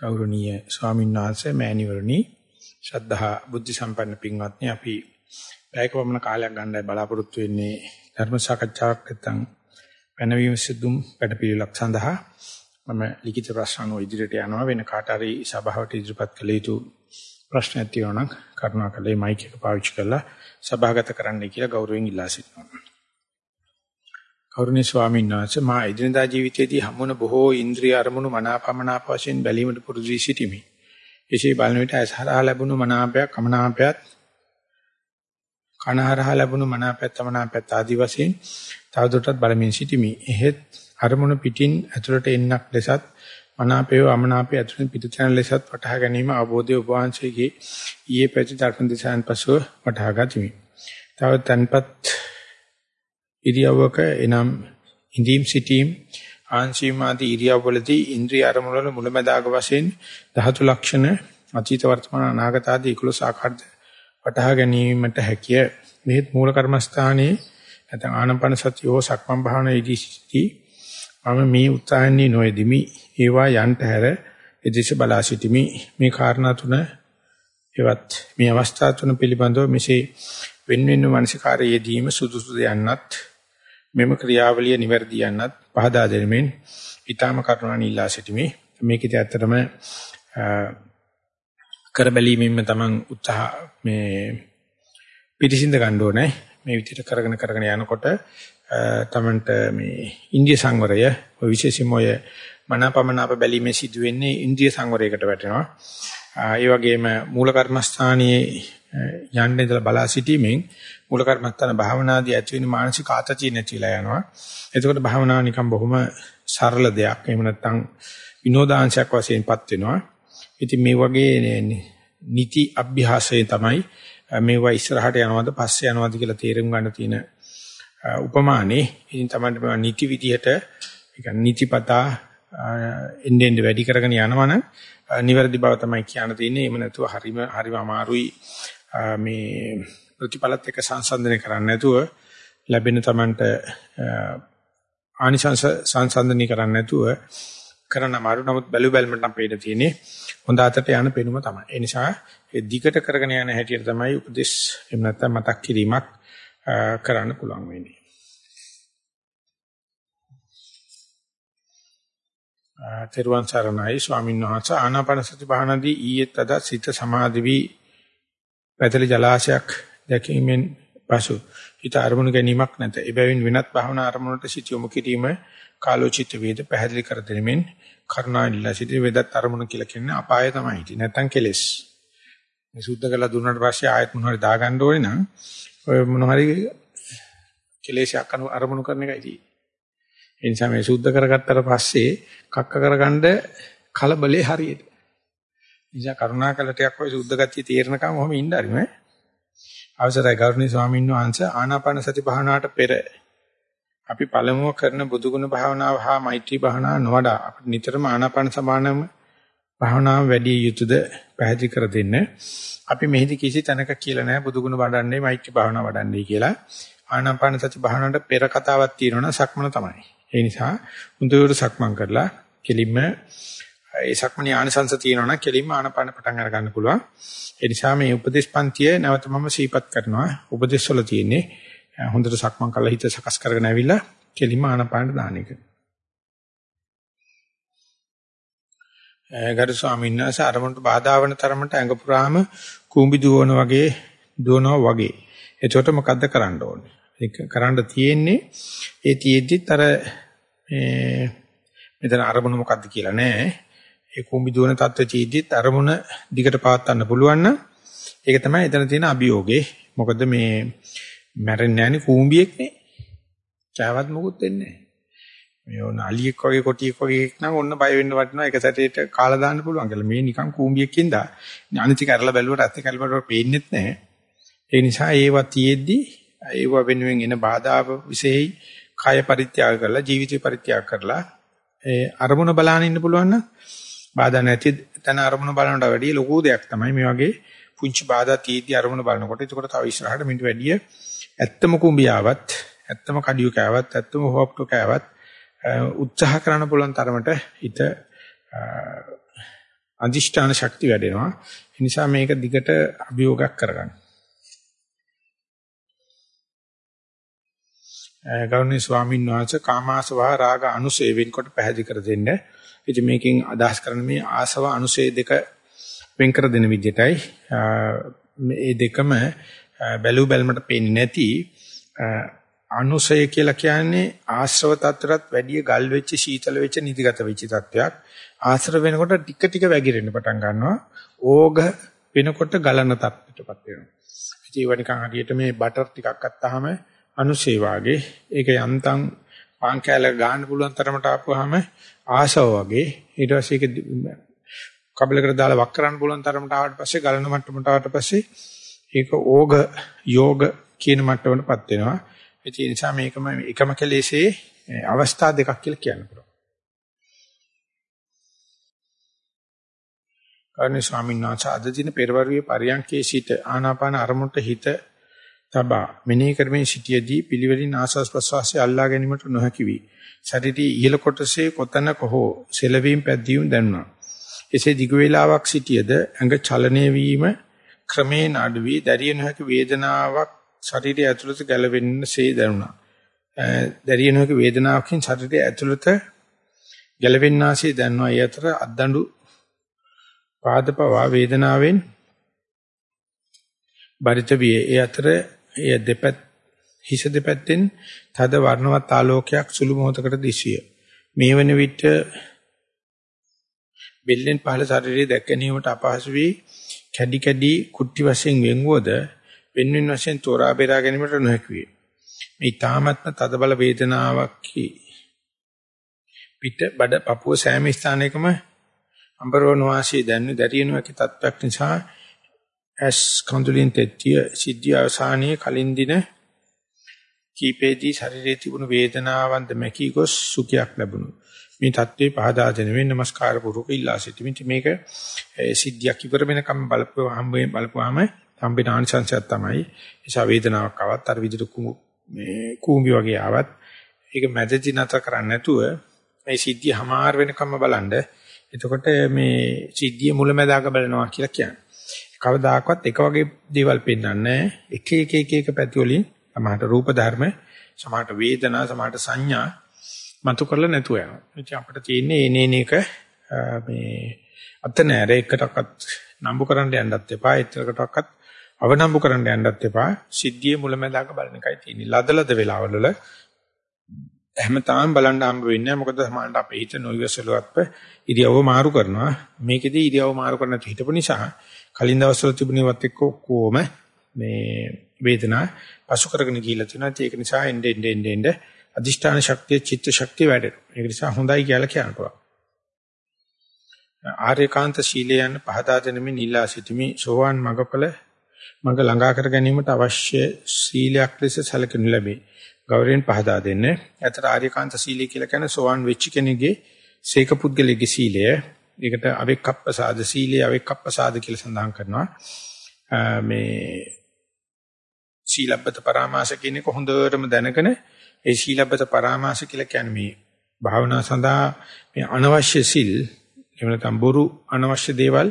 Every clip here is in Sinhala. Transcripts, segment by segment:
ගෞරවනීය ස්වාමීන් වහන්සේ මෑණිවරණි. ශ්‍රද්ධා බුද්ධ සම්පන්න පින්වත්නි අපි පැයක වමන කාලයක් ගන්නයි බලාපොරොත්තු වෙන්නේ ධර්ම සාකච්ඡාවක් නැත්නම් පැනවීම සිදුම් වැඩපිළිවෙලක් සඳහා. මම ලිඛිත ප්‍රශ්න අනුව ඉදිරියට යනවා. වෙන කාට හරි සභාවට ඉදිරිපත් කළ යුතු ප්‍රශ්නයක් තියෙනවා නම් කරුණාකරලා මයික් එක පාවිච්චි කරලා සභාගත කරන්න කියලා ගෞරවයෙන් ඉල්ලා සිටිනවා. කෞරුණී ස්වාමීන් වහන්සේ මා එදිනදා ජීවිතයේදී හමුවන බොහෝ ඉන්ද්‍රිය අරමුණු මනාපමනාප වශයෙන් බැලීමට පුරුදු වී සිටිමි. එසේ බලන විට ඇසහරහා ලැබුණු මනාපයක් අමනාපයක් කනහරහා ලැබුණු මනාපයක් අමනාපයක් ආදී වශයෙන් තවදුරටත් බලමින් සිටිමි. එහෙත් අරමුණු පිටින් ඇතුළට එන්නක් ලෙසත් මනාපය අමනාපය ඇතුළෙන් පිටචන ලෙසත් වටහා ගැනීම අවබෝධය උපවාංශයේ ඊයේ පැති ධර්ම දිසයන් පසුව වටහා ගතිමි. තව තන්පත් ඉරියව්වක එනම් ඉඳීම් සිටීම් ආංශීම ආදී ඉරියව්වලදී ඉන්ද්‍රිය අරමුණු වල මුලැමැදාග වශයෙන් ධාතු ලක්ෂණ අතීත වර්තමාන අනාගත ආදී 11 ආකාරද වටහා ගැනීමට හැකිය. මෙහෙත් මූල කර්මස්ථානයේ නැත්නම් ආනපන සතියෝ සක්මන් භාවනාවේදී සිටී මම මේ උත්සාහන්නේ නොයෙදිමි. ඒවා යන්ට හැර එදිශ බලා සිටිමි. මේ කාරණා තුන එවත් මේ අවස්ථා තුන පිළිබඳව මෙසේ වෙන වෙන මානසිකාරයේදීම සුදුසුද යන්නත් මෙම ක්‍රියාවලිය නිවැරදි යන්නත් පහදා දෙමින් ඊටම කරුණාන් ඉල්ලා සිටිමි. මේකෙත් ඇත්තටම කරබැලීමෙන්ම තමන් උත්සාහ මේ පිටිසින්ද ගන්න ඕනේ. මේ විදිහට කරගෙන කරගෙන යනකොට තමන්ට මේ ඉන්දිය සංවරය ඔය විශේෂයෙන්ම ඔය මනාපමනාප බැලීමේ සිදු වෙන්නේ ඉන්ද්‍රිය සංවරයකට වැටෙනවා. ඒ වගේම මූල කර්මස්ථානයේ යන්න ඉඳලා බලා සිටීමෙන් මූල කර්මස්ථාන භාවනාදී ඇති වෙන මානසික ආතතිය නැතිලා යනවා. එතකොට භාවනාව නිකන් බොහොම සරල දෙයක්. එහෙම නැත්නම් විනෝදාංශයක් වශයෙන්පත් වෙනවා. ඉතින් මේ වගේ නිති අභ්‍යාසය තමයි මේවා ඉස්සරහට යනවද පස්සේ යනවද කියලා තේරුම් ගන්න තියෙන උපමානේ. ඉතින් තමයි මේ නිති විදියට ඒ කියන්නේ නිතිපතා එන්නේ එන්නේ වැඩි කරගෙන යනවනම් නිවැරදි බව තමයි කියන්න තියෙන්නේ. එහෙම නැතුව හරිම හරිම අමාරුයි මේ ප්‍රතිපලත් එක්ක සංසන්දනය කරන්නේ නැතුව ලැබෙන Tamanට ආනිසංස සංසන්දනය කරන්නේ නැතුව කරන අමාරු නමුත් බැලු බැලමට නම් පේන තියෙන්නේ හොඳ අතට යන පෙනුම තමයි. ඒ නිසා ඒ දිගට කරගෙන යන හැටියට තමයි උපදේශ එහෙම නැත්නම් මතක් කිරීමක් කරන්න පුළුවන් වෙන්නේ. තෙරුවන් සරණයි ස්වාමීන් වහන්සේ ආනාපාන සති භාවනාදී ඊයේත් අද සිත සමාධි වී පැතලි ජලාශයක් දැකීමෙන් පසු හිත අරමුණු ගැනීමක් නැත. එබැවින් වෙනත් භාවනා අරමුණට සිත යොමු කිරීම කාලෝචිත වේද පැහැදිලි කර දෙමින් කරුණාවිල්ලා සිටි වෙදත් අරමුණු කියලා කියන්නේ අපාය තමයි හිටියේ. නැත්තම් කෙලෙස්. මේ සුද්ධ කරලා දුන්නාට පස්සේ ආයෙත් මොනවාරි දාගන්න ඕනේ නම් ඔය මොනවාරි කෙලෙසයක් අරමුණු කරන එකයි තියෙන්නේ. ඒ නිසා මේ සුද්ධ කරගත්තට පස්සේ කක්ක කරගන්න කලබලේ හරියට. නිසා කරුණාකර ටිකක් ඔය සුද්ධ ගතිය තේරෙනකම් ඔහොම ඉන්න හරි මේ. අවසරයි ගෞරවනීය ස්වාමීන් වහන්සේ ආනාපාන සති භාවනාවට පෙර අපි පළමුව කරන බුදුගුණ භාවනාව හා මෛත්‍රී භාවනාව නොවඩා අපිට නිතරම ආනාපාන සමානම භාවනාව වැඩි යුතුයද පැහැදිලි කර දෙන්න. අපි මෙහිදී කිසි තැනක කියලා නැහැ බුදුගුණ වඩන්නේ මෛත්‍රී භාවනාව වඩන්නේ කියලා. ආනාපාන සති භාවනාවට පෙර කතාවක් තියෙනවනම් සක්මන තමයි. ඒ නිසා මුදුවර සක්මන් කරලා කෙලින්ම ඒ සක්මණේ ආනිසංශ තියෙනවා නම් කෙලින්ම ආනපාන පටන් අර ගන්න පුළුවන්. ඒ නිසා මේ උපදේශ පන්තිය නැවත මම සීපත් කරනවා. උපදේශ වල තියෙන්නේ හොඳට සක්මන් කරලා හිත සකස් කරගෙන ඇවිල්ලා කෙලින්ම ආනපානට දාන එක. ගරු ස්වාමීන් වහන්සේ අරමුණට බාධා වන තරමට ඇඟ පුරාම කූඹි දුවන වගේ දුවනවා වගේ. එතකොට මොකද්ද කරන්න ඕනේ? ඒක කරන්න තියෙන්නේ ඒ තියෙද්දිත් අර මේ මෙතන අරමුණ මොකද්ද කියලා නෑ. ඒ කුඹි දුවන තත්ත්වයේ චීද්දිත් අරමුණ දිගට පවත්වන්න පුළුවන් නම් ඒක තමයි එතන තියෙන අභියෝගේ. මොකද මේ මැරෙන්නේ නැණි කුඹියෙක් නේ. චාවත් මොකුත් වෙන්නේ නැහැ. මේ ඕන අලියෙක් වගේ කොටියෙක් වගේ නම් ඔන්න බය වෙන්න වටිනවා එක සැරේට කාලා දාන්න පුළුවන් කියලා. මේ නිකන් කුඹියකින් දා. අනිත් කරලා බැලුවට ඇත්ත කල්පට පේන්නේත් නැහැ. ඒ නිසා ඒවා තියෙද්දි ඒවා වෙනුවෙන් එන බාධා විශේෂයි කය පරිත්‍යාග කරලා ජීවිතය පරිත්‍යාග කරලා ඒ අරමුණ බලන්න ඉන්න පුළුවන් නම් බාධා නැති තන අරමුණ බලනට වැඩිය ලොකු දෙයක් තමයි මේ වගේ පුංචි බාධා තීති අරමුණ බලනකොට ඒකට තව ඉස්සරහට මිට වැඩිය ඇත්තම කුඹියාවත් ඇත්තම කඩියු කෑවත් ඇත්තම හොප්ටු කෑවත් උත්සාහ කරන්න පුළුවන් තරමට හිත අදිෂ්ඨාන ශක්තිය වැඩෙනවා. ඒ නිසා මේක දිගට අභියෝගයක් කරගන්න. ගෞරවනීය ස්වාමීන් වහන්සේ කාමාසවා රාග අනුසය වෙන්කොට පැහැදිලි කර දෙන්න. ඉතින් මේකෙන් අදහස් කරන මේ ආසව අනුසය දෙක වෙන් කර දෙන විදිහටයි මේ දෙකම බැලු බැලමට පේන්නේ නැති අනුසය කියලා කියන්නේ ආශ්‍රව තත්ත්වයට වැඩිය ගල් වෙච්ච සීතල වෙච්ච නිදිගත වෙච්ච තත්වයක්. ආශ්‍රව වෙනකොට ටික ටික වැగిරෙන්න පටන් ගන්නවා. ඕග වෙනකොට ගලන තත්ත්වයටපත් වෙනවා. ඉතින් ඒව නිකන් හරියට මේ බටර් ටිකක් අත්තාම අනුසේ වාගේ ඒක යන්තම් පාන් කෑල්ල ගන්න පුළුවන් තරමට ආපුවාම ආසව වගේ ඊට පස්සේ ඒක කබලකට දාලා වක් කරන්න පුළුවන් තරමට ආවට පස්සේ ගලන මට්ටමට ආවට පස්සේ ඒක ඕග යෝග කියන මට්ටමටපත් වෙනවා ඒ නිසා මේකම එකම කෙලෙසේ අවස්ථා දෙකක් කියලා කියන්න පුළුවන්. කර්ණි ස්වාමීන් වහන්සේ අද දින පෙරවරුවේ පරියන්කේ සිට ආනාපාන අරමුණට හිත තබා මෙනෙහි කරමින් සිටියේදී පිළිවෙලින් ආස්වාස් ප්‍රස්වාසය අල්ලා ගැනීමට නොහැකි වී ශරීරයේ ඉහළ කොටසේ කොතනක හෝ සෙලවීම පැද්දීම දැනුණා. එසේ දිග වේලාවක් සිටියද ඇඟ චලනය වීම ක්‍රමයෙන් අඩු වී දැරිය නොහැකි වේදනාවක් ශරීරය ඇතුළත ගැලවෙන්නසේ දැනුණා. දැරිය නොහැකි වේදනාවකින් ශරීරය ඇතුළත ගැලවෙන්නාසේ දැනුණා. ඒ අතර අද්දඬු පාදපවා වේදනාවෙන් බරිත විය. ඒ අතර එය දෙපැත් හිස දෙපැත්තෙන් තද වර්ණවත් ආලෝකයක් සුළු මොහොතකට දිසිය. මේ වන විට බෙල්ලෙන් පහළ ශරීරයේ දැක ගැනීමට අපහසු වී කැඩි කැඩි කුට්ටි වශයෙන් වෙන්වද වෙන්වෙන් වශයෙන් තෝරා බේරා ගැනීමට නොහැකි වේ. මේ තාමත්ම තද බල වේදනාවක් පිට බඩ පපුව සෑම ස්ථානයකම අඹරවන වාසිය දැනෙන දැරියන වැකි තත්ත්වයක් නිසා ඇස් කඳුලින් තෙත්තිය සිද්ධිය අවසානයේ කලින් දින කීපේදී ශරීරයේ තිබුණු වේදනාවන්ද මැකී ගොස් සුඛයක් ලැබුණු. මේ தત્ත්වේ පහදා දෙන වෙන নমස්කාර පුරුක ඉල්ලා සිටිමින් මේක සිද්ධියක් ඉවර වෙනකම් බලපුවාම බලපුවාම හම්බෙන ආනිසංසයක් තමයි. ඒසා වේදනාවක් ආවත් අර විදුරු කුමු මේ කූඹි වගේ ආවත් ඒක මැදදී නැතර කරන්නේ නැතුව මේ සිද්ධිය හමාර වෙනකම්ම බලන්න. එතකොට මේ සිද්ධිය මුලැමැදාක බලනවා කියලා කියන්නේ. කවදාකවත් එක වගේ දේවල් පෙන්වන්නේ එක එක එක එක පැති වලින් සමහරට රූප ධර්ම සමහරට වේදනා සමහරට සංඥා මතු කරලා නැතුව යනවා. ඉතින් අපිට තියෙන්නේ එනේන එක මේ අත නෑර එකටවත් නම්බු කරන්න යන්නත් එපා. ඒතරකටවත් අවනම්බු කරන්න යන්නත් එපා. සිද්ධියේ මුලැමැදාක බලන එකයි තියෙන්නේ. ලදලද වෙලාවල හැමතාම බලන්න හම්බ වෙන්නේ නැහැ. මොකද සමහරවිට අපේ හිත නොයවසලවත් ඉරියව්ව මාරු කරනවා. මේකෙදී ඉරියව්ව මාරු කරන්න හිතපු නිසා කලින් දවස්වල තිබුණේවත් එක්ක කොහොම මේ වේදනා පසු කරගෙන ගිහිල්ලා තියෙනවා. ඒක නිසා එnde ende ende ende අදිෂ්ඨාන ශක්තිය චිත්ත ශක්තිය වැඩෙනවා. ඒක නිසා හොඳයි කියලා කියන්න පුළුවන්. ආර්යකාන්ත ශීලයන් පහදා දෙනමින් ඉල්ලා සිටීමේ සෝවාන් මගපල මඟ ළඟා කර ගැනීමට අවශ්‍ය සීලයක් ලෙස සැලකෙනු ලැබේ. ගෞරවයෙන් පහදා දෙන්නේ. අතට ආර්යකාන්ත සීලය කියලා කියන්නේ සෝවාන් වෙච්ච කෙනෙකුගේ සීක පුද්ගලයේ සීලය. ඒකට අවෙක්කප්පසාද සීලය අවෙක්කප්පසාද කියලා සඳහන් කරනවා. මේ සීලබ්බත පරාමාස කියන එක හොඳටම දැනගෙන ඒ සීලබ්බත පරාමාස කියලා කියන්නේ මේ භාවනා සඳහා මේ අනවශ්‍ය සිල් එහෙම නැත්නම් බොරු අනවශ්‍ය දේවල්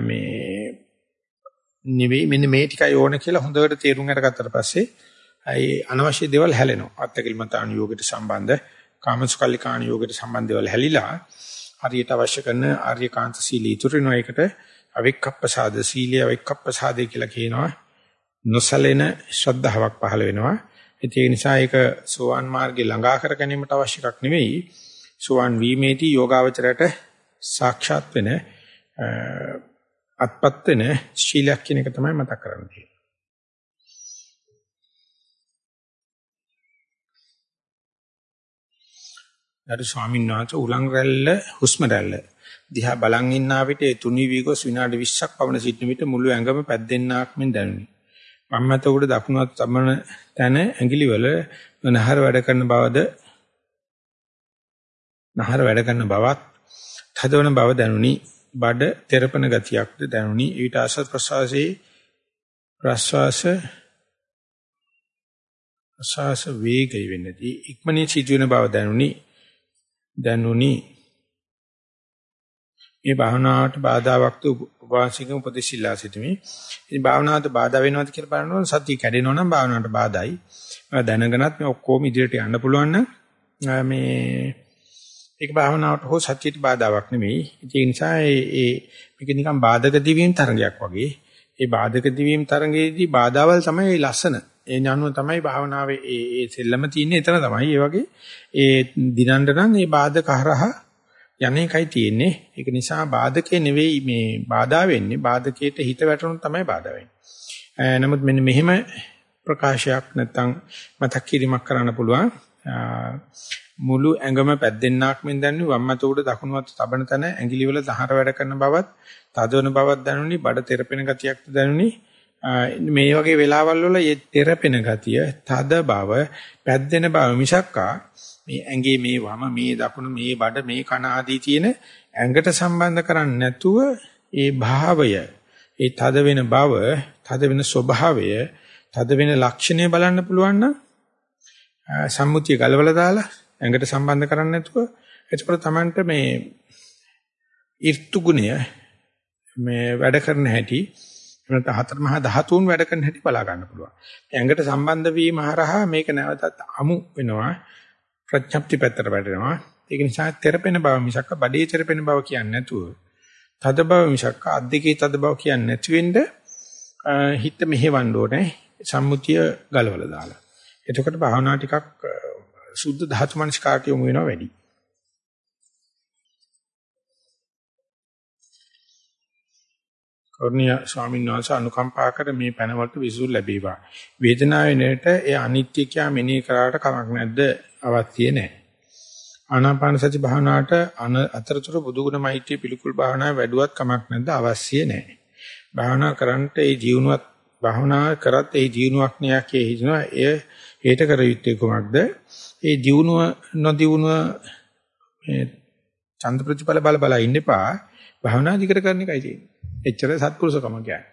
මේ නෙවෙයි මෙන්න මේ ටිකයි ඕන කියලා හොඳට තේරුම් අරගත්තට පස්සේ ඒ අනවශ්‍ය දේවල් හැලෙනවා. අත්කල්මතාන යෝගයට සම්බන්ධ කාමසුකල්ලිකාණ යෝගයට සම්බන්ධ දේවල් හැලිලා හරියට අවශ්‍ය කරන ආර්යකාන්ත සීලී ඉතුරු වෙනවා. ඒකට අවික්කප්පසාද සීලය අවික්කප්පසාදේ කියලා කියනවා. නොසලෙන ශ්‍රද්ධාවක් පහළ වෙනවා. ඒ නිසා ඒක සෝවාන් මාර්ගේ ළඟා කර ගැනීමට අවශ්‍ය එකක් නෙවෙයි. සෝවාන් වීමේදී යෝගාවචරයට සාක්ෂාත් වෙන අත්පත් වෙන ශීලයක් කියන එක තමයි මතක් කරන්නේ. අර ස්වාමීන් වහන්සේ උලංග රැල්ල හුස්ම රැල්ල දිහා බලන් ඉන්න අපිට තුනි වීගොස් විනාඩි 20ක් පවන සිටින විට මුළු ඇඟම පැද්දෙන්නාක් මෙන් දැනුනි. වම්මත උඩ දකුණත් සම්මන තන ඇඟිලිවල නහර වැඩ කරන බවද නහර වැඩ කරන බවත් තදවන බව දැනුනි. බඩ තෙරපන ගතියක්ද දැනුනි. ඊට ආසත් ප්‍රසවාසයේ ප්‍රශ්වාස ප්‍රශ්වාස වේගය වෙන්නදී ඉක්මනින් සිදුවෙන බව දැනුනි. දැනුනි මේ භාවනාවට බාධාවක් උපවාසික උපදෙසිලා සිටීමේ. ඉතින් භාවනාවට බාධා වෙනවද කියලා බලනකොට සතිය කැඩෙනවා නම් භාවනාවට බාධායි. දැනගෙනත් මේ ඔක්කොම ඉදිරියට යන්න පුළුවන් නම් මේ ඒක භාවනාවට හෝ සත්‍යයට බාධාවක් නෙමෙයි. ඒ නිසා ඒ මේක නිකන් බාධක දිවීම් තරංගයක් වගේ. ඒ බාධක දිවීම් තරංගයේදී බාධාවල් තමයි ලස්සන. ඒ ඥානුව තමයි භාවනාවේ ඒ ඒ සෙල්ලම තියෙන්නේ එතන තමයි. ඒ වගේ ඒ දිනන්න නම් ඒ බාධක හරහා යන්නේකයි තියෙන්නේ. ඒක නිසා බාධකේ නෙවෙයි මේ බාධා වෙන්නේ. බාධකයට හිත වැටුණොත් තමයි බාධා වෙන්නේ. නමුත් මෙන්න මෙහෙම ප්‍රකාශයක් නැත්තම් මතක් කිරීමක් කරන්න පුළුවන්. මුළු ඇඟම පැද්දෙන්නක් මෙන් දැනුනි වම්මත උඩ දකුණු අත තබන තැන ඇඟිලි වල දහර වැඩ කරන බවත් තදවන බවක් දැනුනි බඩ තෙරපෙන ගතියක්ද දැනුනි මේ වගේ වෙලාවල් වල මේ තෙරපෙන ගතිය තද බව පැද්දෙන බව මිසක්කා මේ ඇඟේ මේ වම මේ දකුණු මේ බඩ මේ කන ආදී තියෙන ඇඟට සම්බන්ධ කරන්නේ නැතුව ඒ භාවය ඒ තද වෙන බව තද වෙන ස්වභාවය තද වෙන ලක්ෂණය බලන්න පුළුවන් නම් සම්මුතිය ගලවලා දාලා ඇඟට සම්බන්ධ කරන්නේ නැතුව එතකොට Tamanට මේ ඍතු ගුණය මේ වැඩ කරන හැටි එනත හතර මහා ධාතුන් වැඩ කරන හැටි බලා ගන්න පුළුවන්. ඇඟට සම්බන්ධ වීම හරහා මේක නැවතත් අමු වෙනවා. ප්‍රඥප්ති පැත්තට වැටෙනවා. ඒක නිසා තෙරපෙන බව මිසක් බඩේ තෙරපෙන බව කියන්නේ නැතුව තද බව මිසක් අද්දකේ තද බව කියන්නේ නැති වෙන්න හිත මෙහෙවන්න ඕනේ සම්මුතිය ගලවලා දාලා. එතකොට භාවනා ටිකක් සුද්ධ ධාතු මනස්කාරට යොමු වෙනවා වැඩි. කර්ණිය ස්වාමීන් වහන්සේ අනුකම්පා කර මේ පැනවලට විසුල් ලැබේවා. වේදනාවේ නේට ඒ අනිත්‍ය කියා මෙනෙහි කරාට කමක් නැද්ද අවශ්‍ය නැහැ. ආනාපාන සති භාවනාවට අතරතුර බුදුගුණ මෛත්‍රී පිළිකුල් භාවනාව වැඩුවත් කමක් නැද්ද අවශ්‍ය නැහැ. භාවනා කරන්ට ඒ ජීවුණුවත් භාවනා කරත් ඒ ජීවුණුවක් නියකේ හිතනවා එය හේත කර යුත්තේ කුමක්ද? ඒ ජීවුණුව නොදියුණුව මේ චන්ද ප්‍රතිඵල බල බල ඉන්න එපා. භාවනා දිගට කරන එකයි තියෙන්නේ. එච්චර සත්පුරුෂකම කියන්නේ.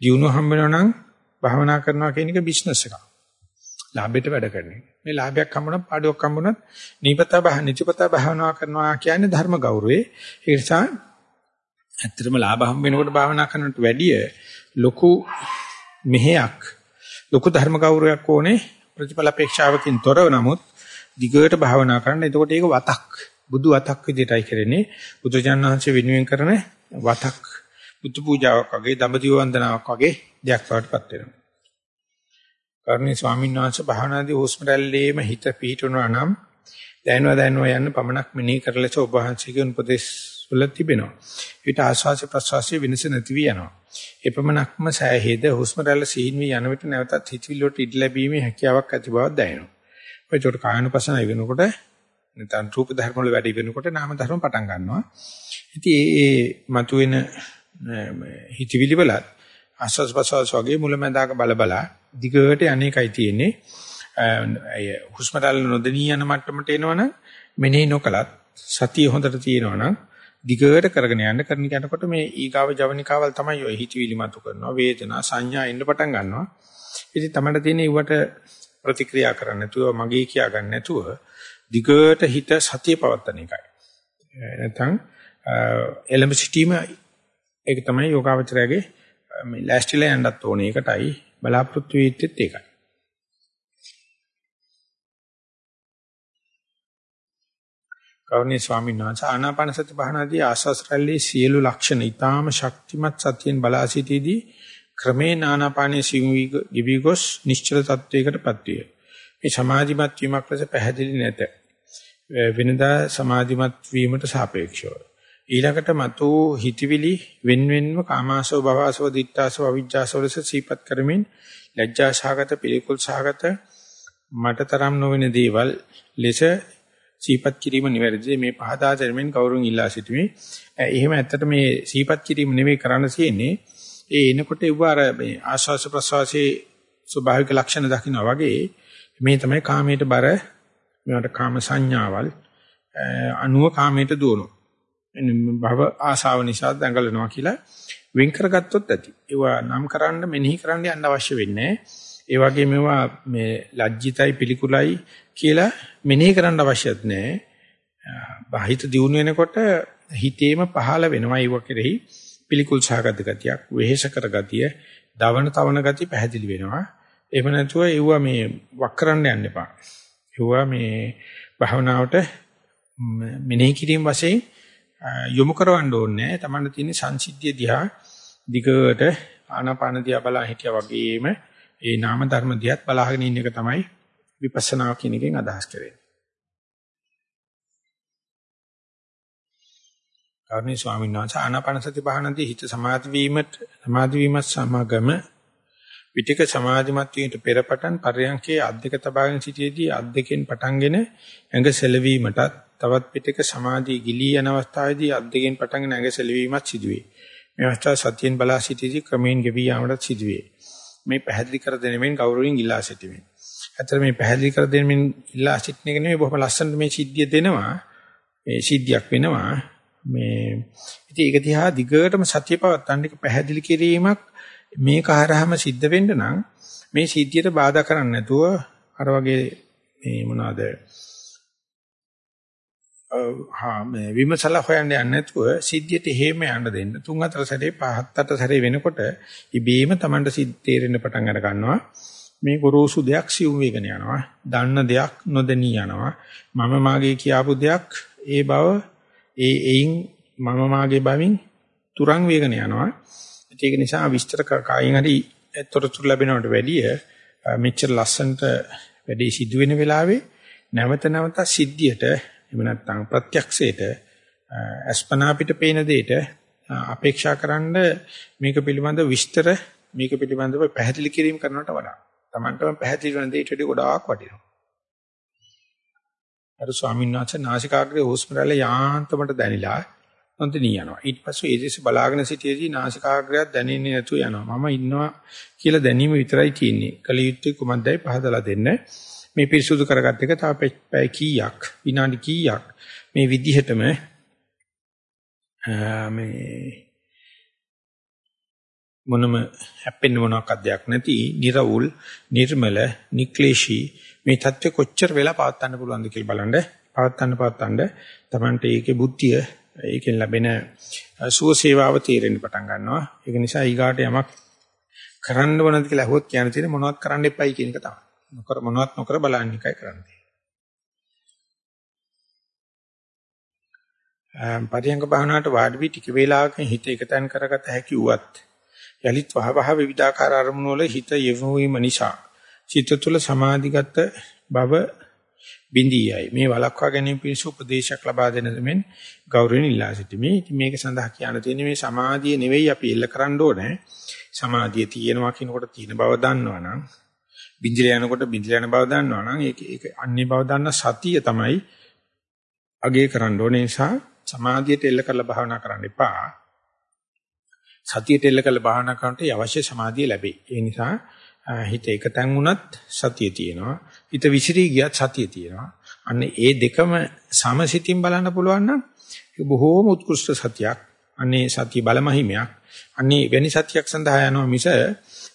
ජීවුණුව හම්බ වෙනවා නම් භාවනා කරනවා කියන එක බිස්නස් එකක්. ලාභයට වැඩ කරන එක. මේ ලාභයක් හම්බුනොත් පාඩුවක් හම්බුනොත් නිපතා බහ නිචපතා භාවනා කරනවා කියන්නේ ධර්ම ගෞරවේ. ඒ නිසා ඇත්තටම ලාභ හම්බ වෙනකොට භාවනා කරනට වැඩිය ලොකු මෙහෙයක් ලොකු ධර්ම ගෞරවයක් ඕනේ ප්‍රතිඵල අපේක්ෂාවකින් තොරව නමුත් දිගට භාවනා කරන්න. එතකොට ඒක වතක්. බුදු වතක් විදිහටයි කරන්නේ. බුදුජානක වහන්සේ වෙනුවෙන් කරන වතක්. බුදු පූජාවක් වගේ, දඹදිව වන්දනාවක් වගේ දෙයක් වඩටපත් වෙනවා. කර්ණී ස්වාමීන් වහන්සේ භාවනාදී හුස්ම රැල්ලේම හිත පිහිටුණා නම් දැනව දැනව යන්න පමණක් මෙනෙහි කරලස ඔබ වහන්සේගේ උපදේශ වල තිබෙනවා. ඊට ආස්වාස ප්‍රසවාසයේ වෙනස නැති වී යනවා. එපමණක්ම සෑහේද හුස්ම රැල්ල සීන් වී යන විට නැවතත් හිතවිල්ල වලට ඉඩ ලැබීමේ හැකියාවක් ඇති බවක් දැනෙනවා. ඔය චොට කායනුපසන වෙනකොට නැත්නම් රූප ධර්ම වල වැඩි වෙනකොට නාම ධර්ම පටන් ගන්නවා. ඉතින් ඒ ඒ මතුවෙන හිතවිලි වලත් ආස්වාස් ප්‍රසවාස වගේ මුලැමැදාක බල බලා දිගට අනේකයි තියෙන්නේ. අය හුස්ම රැල්ල නොදෙනී යන මට්ටමට එනවනම් මෙනෙහි නොකලත් සතිය හොඳට තියෙනවනම් දිගට කරගෙන යන්න කරන යනකොට මේ ඊගාව ජවනිකාවල් තමයි ඔය හිතවිලි මතු කරනවා වේදනා සංඥා එන්න පටන් ගන්නවා. ඉතින් තමයි තියෙන්නේ ඊවට ප්‍රතික්‍රියා කරන්න නැතුව මගේ කියා ගන්න නැතුව දිගට හිත සතිය පවත්තන එකයි. නැත්නම් එලඹ සිටීම ඒක තමයි යෝගාවචරයේ මේ ලෑස්තිලා යන්නත් ඕනේ ඒකටයි බලාපොරොත්තු වෙච්චෙත් ඒකයි. කෞර්ණී ස්වාමීන් වහන්සේ ආනාපාන සති භාවනාදී ආස්වාස් රැල්ලේ සියලු ලක්ෂණ ඊටාම ශක්තිමත් සතියෙන් බලා සිටීදී ක්‍රමේණ ආනාපානයේ සිවි ගිවිගොස් නිශ්චල තත්වයකටපත් විය. මේ සමාධිමත් වීමක් ලෙස පැහැදිලි නැත. වෙනදා සමාධිමත් වීමට සාපේක්ෂව. ඊළඟට මතු හිතවිලි වෙන්වෙන්ව කාමාසව භවසව දිත්තාසව අවිජ්ජාසව ලෙස සීපත් කරමින් ලැජ්ජා සහගත පිළිකුල් සහගත මට තරම් නොවන දේවල් ලෙස සීපත් කිරීම නිවැරදිද? මේ පහදා දෙමින් කවුරුන් ඉල්ලා සිටීමේ. එහෙම ඇත්තට මේ සීපත් කිරීම නෙවෙයි කරන්න තියෙන්නේ? ඒ එනකොට ඒව අර මේ ආශ්වාස ප්‍රශ්වාසයේ ස්වභාවික ලක්ෂණ දකින්න වගේ මේ තමයි කාමයට බර මේවට කාම සංඥාවල් අනුව කාමයට දුවනවා. භව ආශාව නිසා දඟලනවා කියලා වෙන් කරගත්තොත් ඇති. ඒවා නම් කරන්න මෙනෙහි කරන්න යන්න අවශ්‍ය වෙන්නේ ඒ වගේ මේවා මේ ලැජ්ජිතයි පිළිකුලයි කියලා මෙනෙහි කරන්න අවශ්‍යත් නැහැ. බාහිත දියුණු වෙනකොට හිතේම පහළ වෙනවා ඒව කෙරෙහි පිළිකුල් සහගත ගතියක්, වෙහෙස කර ගතිය, දවන තවන ගතිය පැහැදිලි වෙනවා. එහෙම නැතුව ඒව මේ වක්කරන්න යන්න එපා. ඒව මේ භාවනාවට මෙනෙහි කිරීම වශයෙන් යොමු කරවන්න ඕනේ. තමන්න තියෙන සංසිද්ධිය දිහා දිගට ආනාපාන දිහා බලා හිටියා වගේම ඒ නාම ධර්ම දිහාත් බලාගෙන ඉන්න එක තමයි විපස්සනා කියන එකෙන් අදහස් කරන්නේ. කර්ණී ස්වාමීන් වහන්සේ ආනාපාන සති භාවනාවේ හිත සමාධි වීමත් සමාධි වීමත් සමගම පිටික සමාධිමත් වීමට පෙරපටන් පරයන්කේ අද්දක තබාගෙන සිටියේදී අද්දකෙන් පටන්ගෙන ඇඟ සෙලවීමටත් තවත් පිටික සමාධිය ගිලී යන අවස්ථාවේදී අද්දකෙන් පටන්ගෙන ඇඟ සෙලවීමත් සිදුවේ. මේ අවස්ථාව සතියෙන් බලා සිටීදී ක්‍රමයෙන් ගෙවී යාමට සිදුවේ. මේ පැහැදිලි කර දෙනෙමින් ගෞරවයෙන් ඉල්ලා සිටිමි. ඇත්තට මේ පැහැදිලි කර දෙනෙමින් ඉල්ලා සිටින එක නෙමෙයි බොහොම ලස්සනට මේ සිද්ධිය දෙනවා. මේ සිද්ධියක් වෙනවා. මේ ඉතින් ඒක දිහා දිගටම සත්‍ය පවත්තන්න එක පැහැදිලි කිරීමක් මේක හරහාම සිද්ධ වෙන්න නම් මේ සිද්ධියට බාධා කරන්නේ නැතුව අර වගේ මේ මොනවාද හා මේ විමසලා හොයන්න යන්නේ නැතුව සිද්ධියට හේම යන්න දෙන්න. තුන් හතර සැරේ පහත් අට සැරේ වෙනකොට ඉබේම Tamanට සිද්ධ තේරෙන්න පටන් අර ගන්නවා. මේ ගොරෝසු දෙයක් සිවුම් වේගන යනවා. දන්න දෙයක් නොදෙනී යනවා. මම මාගේ කියාපු දෙයක් ඒ බව ඒ එයින් මම මාගේ බවින් තුරන් වේගන යනවා. ඒක නිසා විස්තර කායින් හරි තොරතුරු ලැබෙනවට වැඩිය මෙච්චර ලස්සනට වැඩේ සිදු වෙන වෙලාවේ නැවත නැවත සිද්ධියට එහෙම නැත්නම් ප්‍රත්‍යක්ෂයට අස්පනා පිට පේන දෙයට අපේක්ෂා කරන්න මේක පිළිබඳ විස්තර මේක පිළිබඳව පැහැදිලි කිරීම කරනවට වඩා Tamanටම පැහැදිලි වෙන දෙයට වඩා ගොඩාක් වටිනවා. අර ස්වාමීන් වහන්සේ නාසිකාග්‍රේ හුස්ම රැල්ල යාන්තමට දැනිලා නොදෙනී යනවා. ඊට පස්සේ ඒ දේශ බලාගෙන සිටියේදී නාසිකාග්‍රයක් දැනෙන්නේ නැතුව යනවා. මම ඉන්නවා කියලා දැනීම විතරයි තියෙන්නේ. කලියුත්තේ කුමක්දයි පහදලා දෙන්න. මේ පිරිසුදු කරගත්ත එක තව පැය කීයක් විනාඩි කීයක්. මේ විදිහටම මේ මොනම හැප්පෙන්න මොනවාක් දෙයක් නැති නිර්වුල් නිර්මල නික්ලේශී මේ தත්ත්වෙ කොච්චර වෙලා පවත්වන්න පුළුවන්ද කියලා බලන්න. පවත්වන්න පවත්වන්න තමන්ට ඒකේ බුද්ධිය ඒකෙන් ලැබෙන සුව සේවාව තීරෙන්න පටන් ගන්නවා. ඒක නිසා ඊගාට යමක් කරන්න ඕනද කියලා අහුවොත් කියන්න තියෙන මොනවද කරන්න එපයි කියන එක තමයි. නොකර මොනවත් නොකර බලන්න එකයි කරන්නේ. පරියංග භාවනාවට වාඩි වී ටික වේලාවකින් හිත එකතෙන් කරගත හැකි වුවත් යලිත් වහවහ විවිධාකාර අරමුණු වල හිත යොමු වීම නිසා චිත්ත තුළ සමාධිගත බව බිඳියයි මේ වලක්වා ගැනීම පිණිස උපදේශයක් ලබා දෙන දෙමින් ගෞරවයෙන් ඉල්ලා සිටිමි. ඉතින් මේක සඳහා කියන්න තියෙන්නේ මේ සමාධිය නෙවෙයි අපි එල්ල කරන්න ඕනේ. සමාධිය තියෙනවා කියනකොට තියෙන බව දන්නවනම් බින්දිර යනකොට බින්දිර යන බව දන්නවා නම් ඒක ඒක අන්නේ බව දන්න සතිය තමයි අගේ කරන්න ඕනේ නිසා සමාධියට එල්ල කරලා භාවනා කරන්න එපා. සතියට එල්ල කරලා භාවනා කරනට අවශ්‍ය සමාධිය ලැබේ. ඒ නිසා හිත එකතෙන් වුණත් සතිය තියෙනවා. හිත විසිරී ගියත් සතිය තියෙනවා. අන්න ඒ දෙකම සමසිතින් බලන්න පුළුවන් නම් බොහෝම උත්කෘෂ්ඨ සතියක්. අන්නේ සතිය බලමහිමයක්. අන්නේ වෙනි සතියක් සඳහා යනවා මිස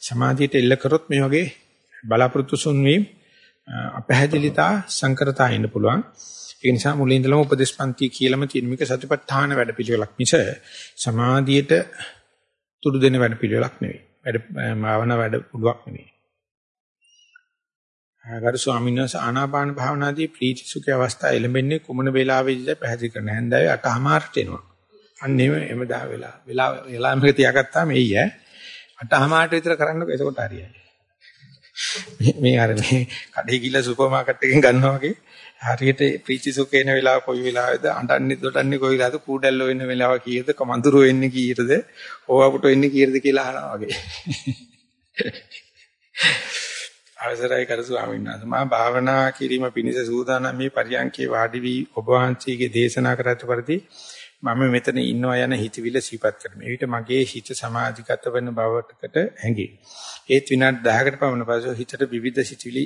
සමාධියට එල්ල කරොත් මේ වගේ බලාපොරොත්තු සුන් වීම අපහැදිලිතා සංකරතා එන්න පුළුවන්. ඒ නිසා මුලින් ඉඳලම උපදේශපන්ති කියලාම තියෙන මේක සතිපට්ඨාන වැඩපිළිවෙලක් මිස සමාධියට තුඩු දෙන වැඩපිළිවෙලක් නෙවෙයි. වැඩ භාවන වැඩ පුළුවක් නෙවෙයි. ගරු ස්වාමීන් වහන්සේ ආනාපාන භාවනාදී ප්‍රීති සුඛ අවස්ථා එළඹෙන්නේ කුමන වේලාවෙදිද පැහැදිලි කරන්න. හැන්දෑවේ 8:00මාරට එනවා. අන්න එම එමදා වෙලා. වෙලා වෙලා මේක තියාගත්තාම එයි ඈ. 8:00මාරට විතර කරන්නකො එතකොට හරියයි. මේ අර මේ කඩේ ගිහලා සුපර් මාකට් එකෙන් ගන්නවා වගේ. හරියට ප්‍රීති සුඛ එන වෙලාව කොයි වෙලාවද අඬන්නේ දොඩන්නේ කොයි වෙලාවද කූඩැල්ලෝ වෙන වෙලාව කීයද කමඳුරු වෙන්නේ කීයටද ඕවපුට වෙන්නේ කීයද කියලා අහනවා වගේ. අවසරයි කර ස්වාමීන් වහන්සේ. මා භාවනා කිරීම පිණිස සූදානම් මේ පරියන්කේ වාඩි වී ඔබ වහන්සේගේ දේශනා කර ඇති පරිදි මම මෙතන ඉන්නවා යන හිතවිල්ල සිහිපත් කරමි. එවිට මගේ හිත සමාධිගත වෙන බවකට හැඟේ. ඒත් විනාඩි 10කට පමණ පසු හිතට විවිධ සිතුවිලි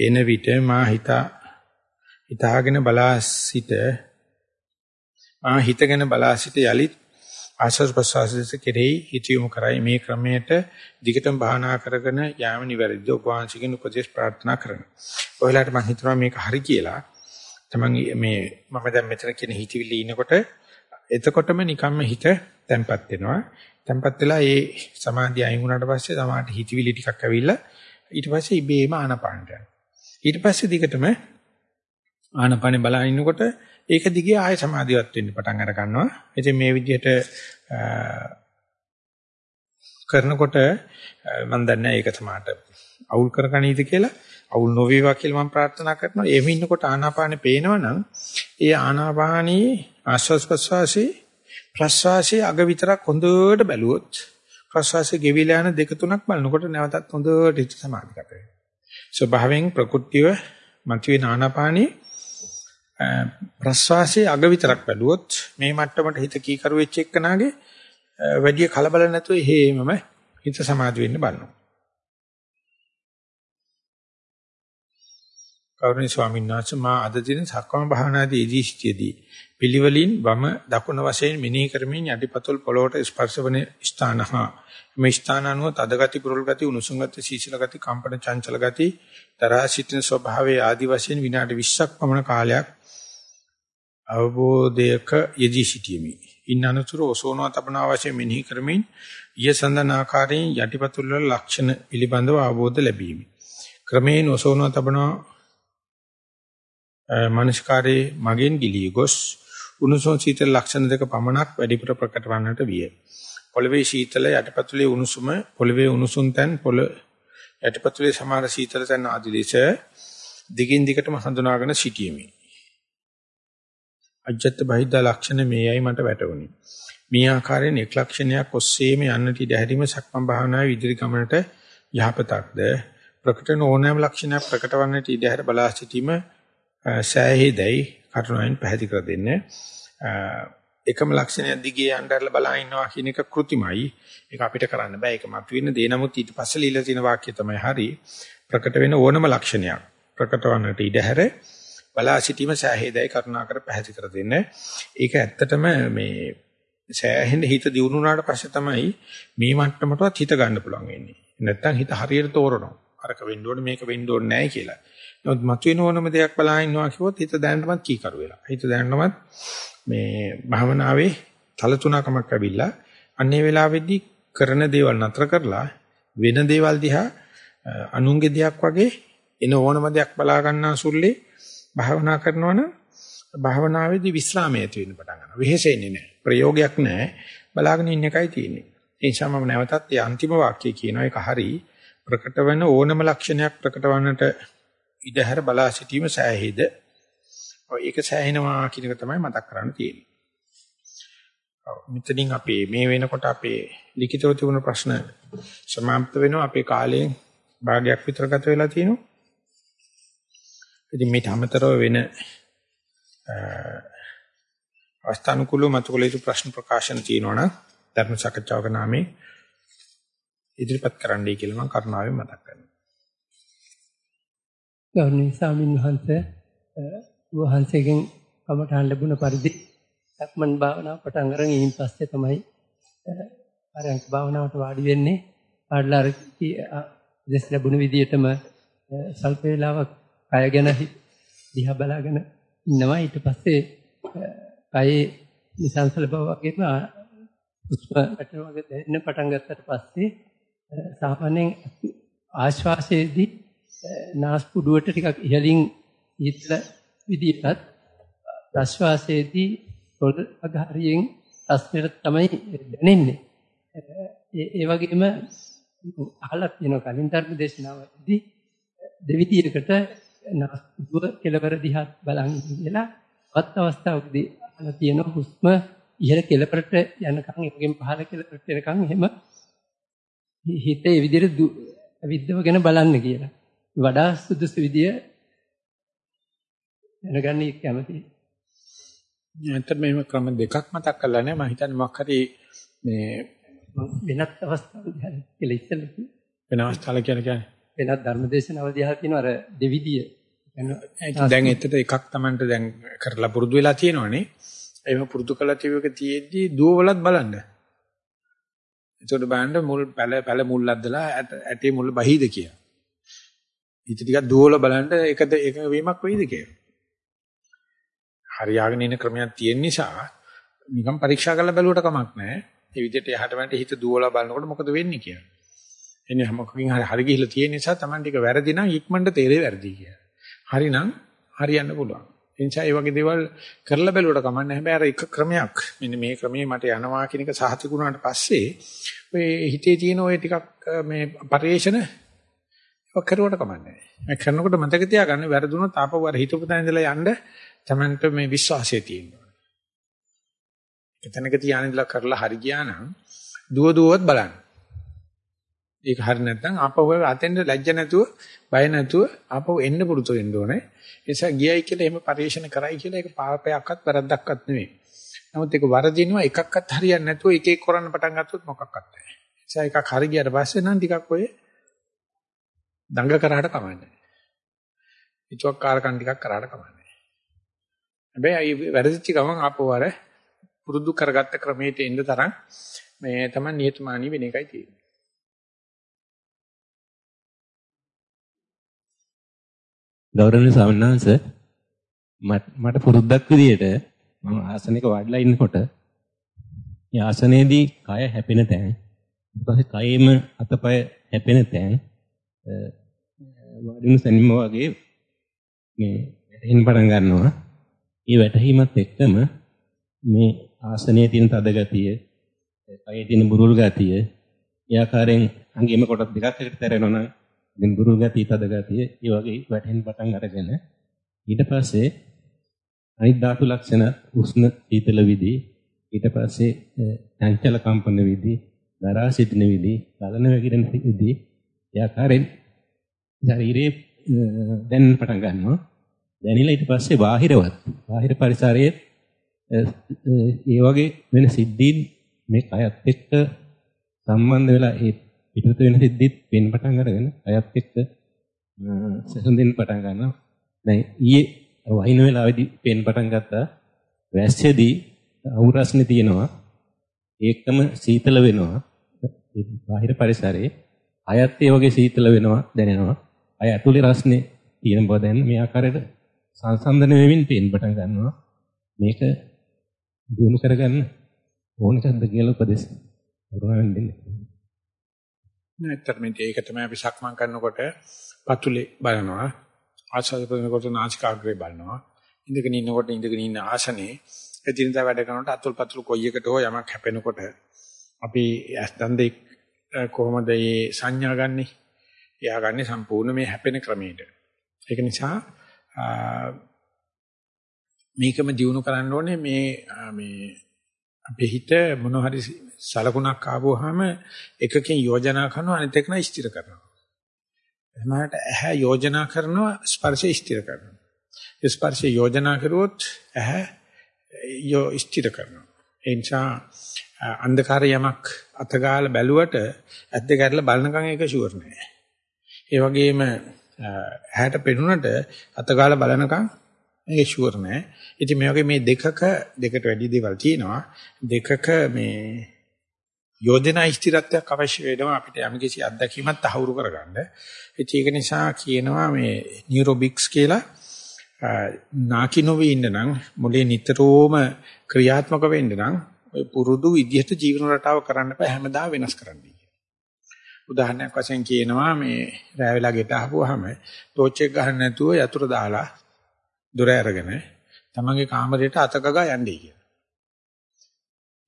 එන විට මා හිතා හිතාගෙන බලා සිට මා හිතගෙන බලා සිට යලිත් ආශ්වාස ප්‍රශ්වාසයේ කෙරෙහි හිතියුම කරයි මේ ක්‍රමයට දිගටම භාවනා කරගෙන යාම නිවැරදිද ඔබ වහන්සේගෙන් උපදේශ ප්‍රාර්ථනා කරනවා. ඔයලාට මම හිතනවා මේක හරි කියලා. තමන් මේ මම දැන් මෙතන කියන හිතවිලි ඉනකොට එතකොටම නිකම්ම හිත තැම්පත් වෙනවා. තැම්පත් වෙලා ඒ සමාධිය අයින් වුණාට පස්සේ සමාධි හිතවිලි ටිකක් ඇවිල්ලා ඊට පස්සේ ඉබේම ආනපානට යනවා. ඊට පස්සේ දිගටම ආනපානේ බලන ඉන්නකොට ඒක දිගේ ආය සමාධියවත් වෙන්න පටන් අර ගන්නවා. ඉතින් මේ විදිහට කරනකොට මම දන්නේ ඒක තමයි අවුල් කරගනීද කියලා අවුල් නොවේවා කියලා මම ප්‍රාර්ථනා කරනවා. එහෙම ඉන්නකොට ආනාපානෙ පේනවනම් ඒ ආනාපානී ආශ්වාස ප්‍රශ්වාසී ප්‍රශ්වාසයේ අග විතරක් හොඳට බැලුවොත් ප්‍රශ්වාසයේ ගෙවිලා යන දෙක තුනක් බලනකොට නැවතත් හොඳට හිත සමාධිගත වෙනවා. ස්වභාවයෙන් ප්‍රകൃතිය මතුවේ ආනාපානී ප්‍රශ්වාසයේ අග විතරක් බැලුවොත් මේ මට්ටමට හිත කීකරු වෙච්ච එක්කනාගේ වැඩි කලබල නැතුව හේමම හිත සමාධි වෙන්න බලනවා. කෞරණී ස්වාමීන් වහන්සේ මා අද දින සක්මන් භාවනාදී යෙදී සිටියේදී පිළිවෙලින් වම දකුණ වශයෙන් මෙනෙහි කරමින් යටිපතුල් පොළොවට ස්පර්ශ වන ස්ථානහ මේ ස්ථාන අනුව තද ගති පුරුල් ගති උණුසුම් ගති සීසල ගති කම්පන චංචල ගති තරහා සිටින ස්වභාවයේ ආදි වශයෙන් විනාඩි 20ක් පමණ කාලයක් අවබෝධයක යෙදී සිටියෙමි. ඉන් අනතුරු ඔසෝනවා තබනා වශයෙන් මෙනෙහි කරමින් ඊය සඳහන් ආකාරයෙන් යටිපතුල් වල ලක්ෂණ පිළිබඳව අවබෝධ ලැබීමි. ක්‍රමයෙන් ඔසෝනවා තබනා මනස්කාරයේ මගෙන් ගිලී ගොස් උණුසුම් සීතල ලක්ෂණ දෙක පමණක් වැඩිපුර ප්‍රකට වන්නට විය. පොළවේ සීතල යටිපතුලේ උණුසුම පොළවේ උණුසුම් තැන් පොළ යටිපතුලේ සමහර සීතල තැන් ආදී ලෙස දිගින් දිගටම හඳුනාගෙන සිටීමේ අජත්ත බහිද්දා ලක්ෂණ මේයයි මට වැටහුණි. මේ ආකාරයෙන් එක් ලක්ෂණයක් ඔස්සේම යන්නට ඉඩ හැරීම සක්මන් භාවනාවේ ඉදිරි ගමනට යහපතක්ද ප්‍රකට නොවනම ලක්ෂණයක් ප්‍රකට වන්නට ඉඩ හැර බලා සිටීම සෑහේදයි කරුණාවෙන් පැහැදිලි කර දෙන්න. එකම ලක්ෂණයක් දිගේ යnderලා බලා ඉන්නවා කියන එක કૃතිමයි. ඒක අපිට කරන්න බෑ. ඒක මතුවෙන දේ නමුත් ඊට පස්සේ লীලා තියෙන වාක්‍ය තමයි හරි. ප්‍රකට වෙන ඕනම ලක්ෂණයක් ප්‍රකට වන්නට ඉඩ හැර බලා සිටීම සෑහේදයි කරුණාකර පැහැදිලි කර දෙන්න. ඒක ඇත්තටම මේ සෑහෙන හිත දියුණු වුණාට පස්සේ තමයි මේ මට්ටමටවත් හිත ගන්න පුළුවන් වෙන්නේ. නැත්තම් හිත හරියට තෝරනවා. අරක වෙන්න ඕනේ මේක වෙන්න ඕනේ නැහැ කියලා. නමුත් මතුවෙන ඕනම දෙයක් බලා ඉන්නවා කිව්වොත් හිත දැනටමත් කීකරු වෙලා. හිත දැනටමත් මේ භාවනාවේ තල තුනකමක් ඇවිල්ලා අන්නේ වෙලාවේදී කරන දේවල් නතර කරලා වෙන දේවල් දිහා අනුන්ගේ දෙයක් වගේ එන ඕනම දෙයක් බලා ගන්නා සුල්ලේ භාවනා කරනවා නම් භාවනාවේදී විස්රාමය ඇති වෙන්න පටන් ගන්නවා. වෙහෙසෙන්නේ නැහැ. ප්‍රයෝගයක් නැහැ. බලාගෙන ඉන්න එකයි තියෙන්නේ. ඒ නිසා මම නැවතත් ඒ අන්තිම වාක්‍යය කියනවා ඒක හරි. ප්‍රකට වෙන ඕනම ලක්ෂණයක් ප්‍රකට වන්නට ඉදහැර බලා සිටීම සෑහේද? ඔය ඒක සෑහෙනවා කියන එක තමයි මතක් කරන්න තියෙන්නේ. ඔව් මෙතනින් අපේ මේ වෙනකොට අපේ ලිඛිතව තිබුණ ප්‍රශ්න සමාප්ත වෙනවා අපේ කාලයෙන් භාගයක් විතර ගත වෙලා තියෙනවා. ඉතින් මේට අමතරව වෙන අවස්ථානුකූලව මතුකල යුතු ප්‍රශ්න ප්‍රකාශන තියෙනවා නම් ධර්ම සාකච්ඡාවක නාමයෙන් ඉදිරිපත් කරන්නයි කියලා මම කරුණාවෙන් මතක් කරනවා. ගෞරවනීය ස්වාමීන් වහන්සේ වහන්සේගෙන් කමඨාන් ලැබුණ පරිදි සක්මන් භාවනාව පටන් අරන් ඊයින් පස්සේ තමයි ආරංච භාවනාවට වාඩි වෙන්නේ. ආඩලා දෙස් ලැබුණ විදියටම සල්ප වේලාවක් කය ගැන දිහා බලාගෙන ඉන්නවා ඊට පස්සේ කයේ නිසංසල බව වගේම හුස්ම වැටෙන වගේ දැනෙන්න පටන් ගත්තට පස්සේ සාමාන්‍යයෙන් ආශ්වාසයේදී නාස්පුඩුවට ටිකක් ඉහළින් හිතල විදිහටත් ප්‍රශ්වාසයේදී පොල් අගහරියෙන් රස්නෙට තමයි දැනෙන්නේ. ඒ වගේම අහලා තියෙන කලින් ධර්ම දේශනාවේදී දෙවිදියකට නාස්පුඩුව කෙලවර දිහා බලන් ඉඳලා වත් අවස්ථාවකදී අහලා තියෙන හුස්ම ඉහළ කෙලවරට යනකම් ඒකෙන් පහළ කෙලවරට යනකම් එහෙම හිතේ විදිහට විද්දවගෙන බලන්න කියලා. වඩා සුදුසු විදිය දැනගන්න කැමතියි. ඇත්තට මේ ක්‍රම දෙකක් මතක් කරලා නැහැ මම හිතන්නේ මොකක් හරි මේ වෙනත් අවස්ථාවල කියලා ඉස්සෙල්ල වෙන අවස්ථාවල කියන්නේ? වෙනත් ධර්මදේශනවලදී අහලා තියෙනවා අර දෙවිදිය. දැන් එතට එකක් Tamanට දැන් කරලා පුරුදු වෙලා තියෙනවනේ එහෙම පුරුදු කළා තියවක තියෙද්දි දුවවලත් බලන්න. එතකොට බලන්න මුල් පැල පැල මුල් අද්දලා ඇටේ මුල් බහීද කියලා හිත ටිකක් දුවලා බලන්න එකද එක වීමක් වෙයිද කියලා. හරියාගෙන ඉන්න ක්‍රමයක් තියෙන නිසා නිකන් පරීක්ෂා කරලා බැලුවට කමක් නැහැ. ඒ විදිහට යහට මට හිත දුවලා බලනකොට මොකද වෙන්නේ කියලා. එන්නේ මොකකින් හරි හරි ගිහිල්ලා තියෙන නිසා Taman ටික වැරදි නම් ඉක්මනට තේරෙයි වැරදි කියලා. හරි නම් හරියන්න පුළුවන්. ඒ නිසා මේ වගේ දේවල් කරලා බැලුවට කමක් නැහැ. හැබැයි අර එක ක්‍රමයක් මෙන්න මේ ක්‍රමයේ මට යනවා කියන එක සාහිතිකුණාට පස්සේ ඔය හිතේ තියෙන ඔය ටිකක් මේ පරිේශන කරුවට කමක් නැහැ. මේ කරනකොට මතක තියාගන්න වැරදුනොත් ආපහු අර හිතපු තැන ඉඳලා යන්න Tamanට මේ විශ්වාසය තියෙනවා. එතනක තියාන ඉඳලා කරලා හරි ගියා නම් දුව දුවවත් බලන්න. ඒක හරි නැත්නම් ආපහු අතෙන්ද ලැජ්ජ නැතුව බය නැතුව ආපහු එන්න පුරුදු වෙන්න ඕනේ. ඒ නිසා ගියයි කියලා එහෙම පරිශන කරයි කියලා ඒක පාපයක්වත් වැරද්දක්වත් නෙවෙයි. නමුත් ඒක වරදිනවා එකක්වත් හරියන්නේ නැතුව එක එක කරන්න පටන් ගත්තොත් මොකක්වත් නැහැ. ඒ නිසා එකක් හරි ගියට පස්සේ නම් ටිකක් ඔය දඟ කරාට කමන්නේ. ඉතුවක් කාරකම් ටිකක් කරාට කමන්නේ. හැබැයි වැරදිච්ච ගමන් ආපහු අර පුරුදු කරගත්ත ක්‍රමයට එන්න තරම් මේ තමයි නියතමානී වෙන එකයි තියෙන්නේ. ගෞරවනීය ස්වාමීන් වහන්සේ මට පුරුද්දක් විදියට මම ආසනයක වාඩිලා ඉන්නකොට මේ ආසනයේදී කය හැපෙන තැන් ඊට පස්සේ කයෙම අතපය හැපෙන තැන් වාඩිුණු සැනින්ම වගේ මේ වැටෙන්න පටන් ගන්නවා. ඒ වැටහීමත් එක්කම මේ ආසනයේ තියෙන තද ගතිය, කයේ තියෙන බුරුල් ගතිය, ඒ ආකාරයෙන් අංගෙම කොටස් දෙකක් එකට තැරෙනවා නම් දැන් බුරුල් ගතිය, තද ගතිය, ඒ වගේ වැටෙන්න පටන් අරගෙන ඊට පස්සේ අනිත් ධාතු ලක්ෂණ උෂ්ණ සීතල විදි ඊට පස්සේ චංචල කම්පන විදි දරා සිටින විදි ගලන වැగిරෙන විදි ඒ ආකාරයෙන් ශරීරයේ දැන් පටන් ගන්නවා. දැනිලා ඊට පස්සේ බාහිරවත්. බාහිර පරිසරයේ ඒ වගේ වෙන සිද්ධීන් මේ කයත් එක්ක සම්බන්ධ වෙලා ඒ පිටත වෙන සිද්ධිත් වෙන පටන් අරගෙන කයත් එක්ක සසඳින් පටන් ගන්නවා. දැන් ඊයේ වහින වෙලාවේදී පේන්න පටන් ගත්තා. වැස්සේදී අවුරස්නේ තියෙනවා. ඒකම සීතල වෙනවා. බාහිර පරිසරයේ අයත් ඒ වගේ සීතල වෙනවා දැනෙනවා. අය ඇතුලේ රස්නේ තියෙන බව දැන් මේ ආකාරයට සංසන්දන වෙමින් පේන්න පටන් ගන්නවා. මේක දිනු කරගන්න ඕන එකක්ද කියලා උපදෙස් වරුණෙන් දෙන්න. නැත්තර මේ ඒක තමයි අපි සක්මන් කරනකොට පතුලේ බලනවා. ආස්වාද කරනකොට නාසිකාග්‍රේ බලනවා. ඉඳගෙන ඉන්නකොට ඉඳගෙන ඉන්න ආසනේ එදිනදා වැඩ කරනකොට අතුල් පතුල් කොයි එකට හෝ යමක් හැපෙනකොට අපි ඇස් දන්දේ කොහොමද මේ සංඥා ගන්නෙ? එයා ගන්නෙ සම්පූර්ණ මේ හැපෙන ක්‍රමයට. ඒක නිසා මේකම දිනු කරන්න ඕනේ මේ මේ අපේ හිත මොන හරි සලකුණක් ආවොහම එකකින් යෝජනා කරනවා අනිත් එක නයි ස්ථිර කරනවා. එහමකට ඇහැ යෝජනා කරනවා ස්පර්ශය ස්ථිර කරනවා. ස්පර්ශය යෝජනා කරුවොත් ඇහැ යෝ ස්ථිර කරනවා. ඒ නිසා අන්ධකාර යමක් අතගාලා බැලුවට ඇද්ද ගැටලා බලනකම් ඒක ෂුවර් නෑ. ඒ වගේම ඇහැට පෙනුනට අතගාලා බලනකම් ඒක ෂුවර් නෑ. ඉතින් මේ වගේ මේ දෙකක දෙකට වැඩි දේවල් තියෙනවා. දෙකක මේ යෝජනා ස්ථිරත්වයක් අවශ්‍ය වෙනවා අපිට යම් කිසි අත්දැකීමක් තහවුරු කරගන්න. ඒක නිසා කියනවා මේ නියුරොබික්ස් කියලා නාකිනොවේ ඉන්න නම් මොලේ නිතරම ක්‍රියාත්මක වෙන්න නම් ඔය පුරුදු විදිහට ජීවන රටාව කරන්න බෑ හැමදාම වෙනස් කරන්න උදාහරණයක් වශයෙන් කියනවා මේ රෑ වෙලා ගෙට ආපුවාම ටෝච් එක ගහන්න නැතුව යතුරු දාලා දොර අරගෙන තමන්ගේ කාමරයට අතකගා යන්නේ කියලා.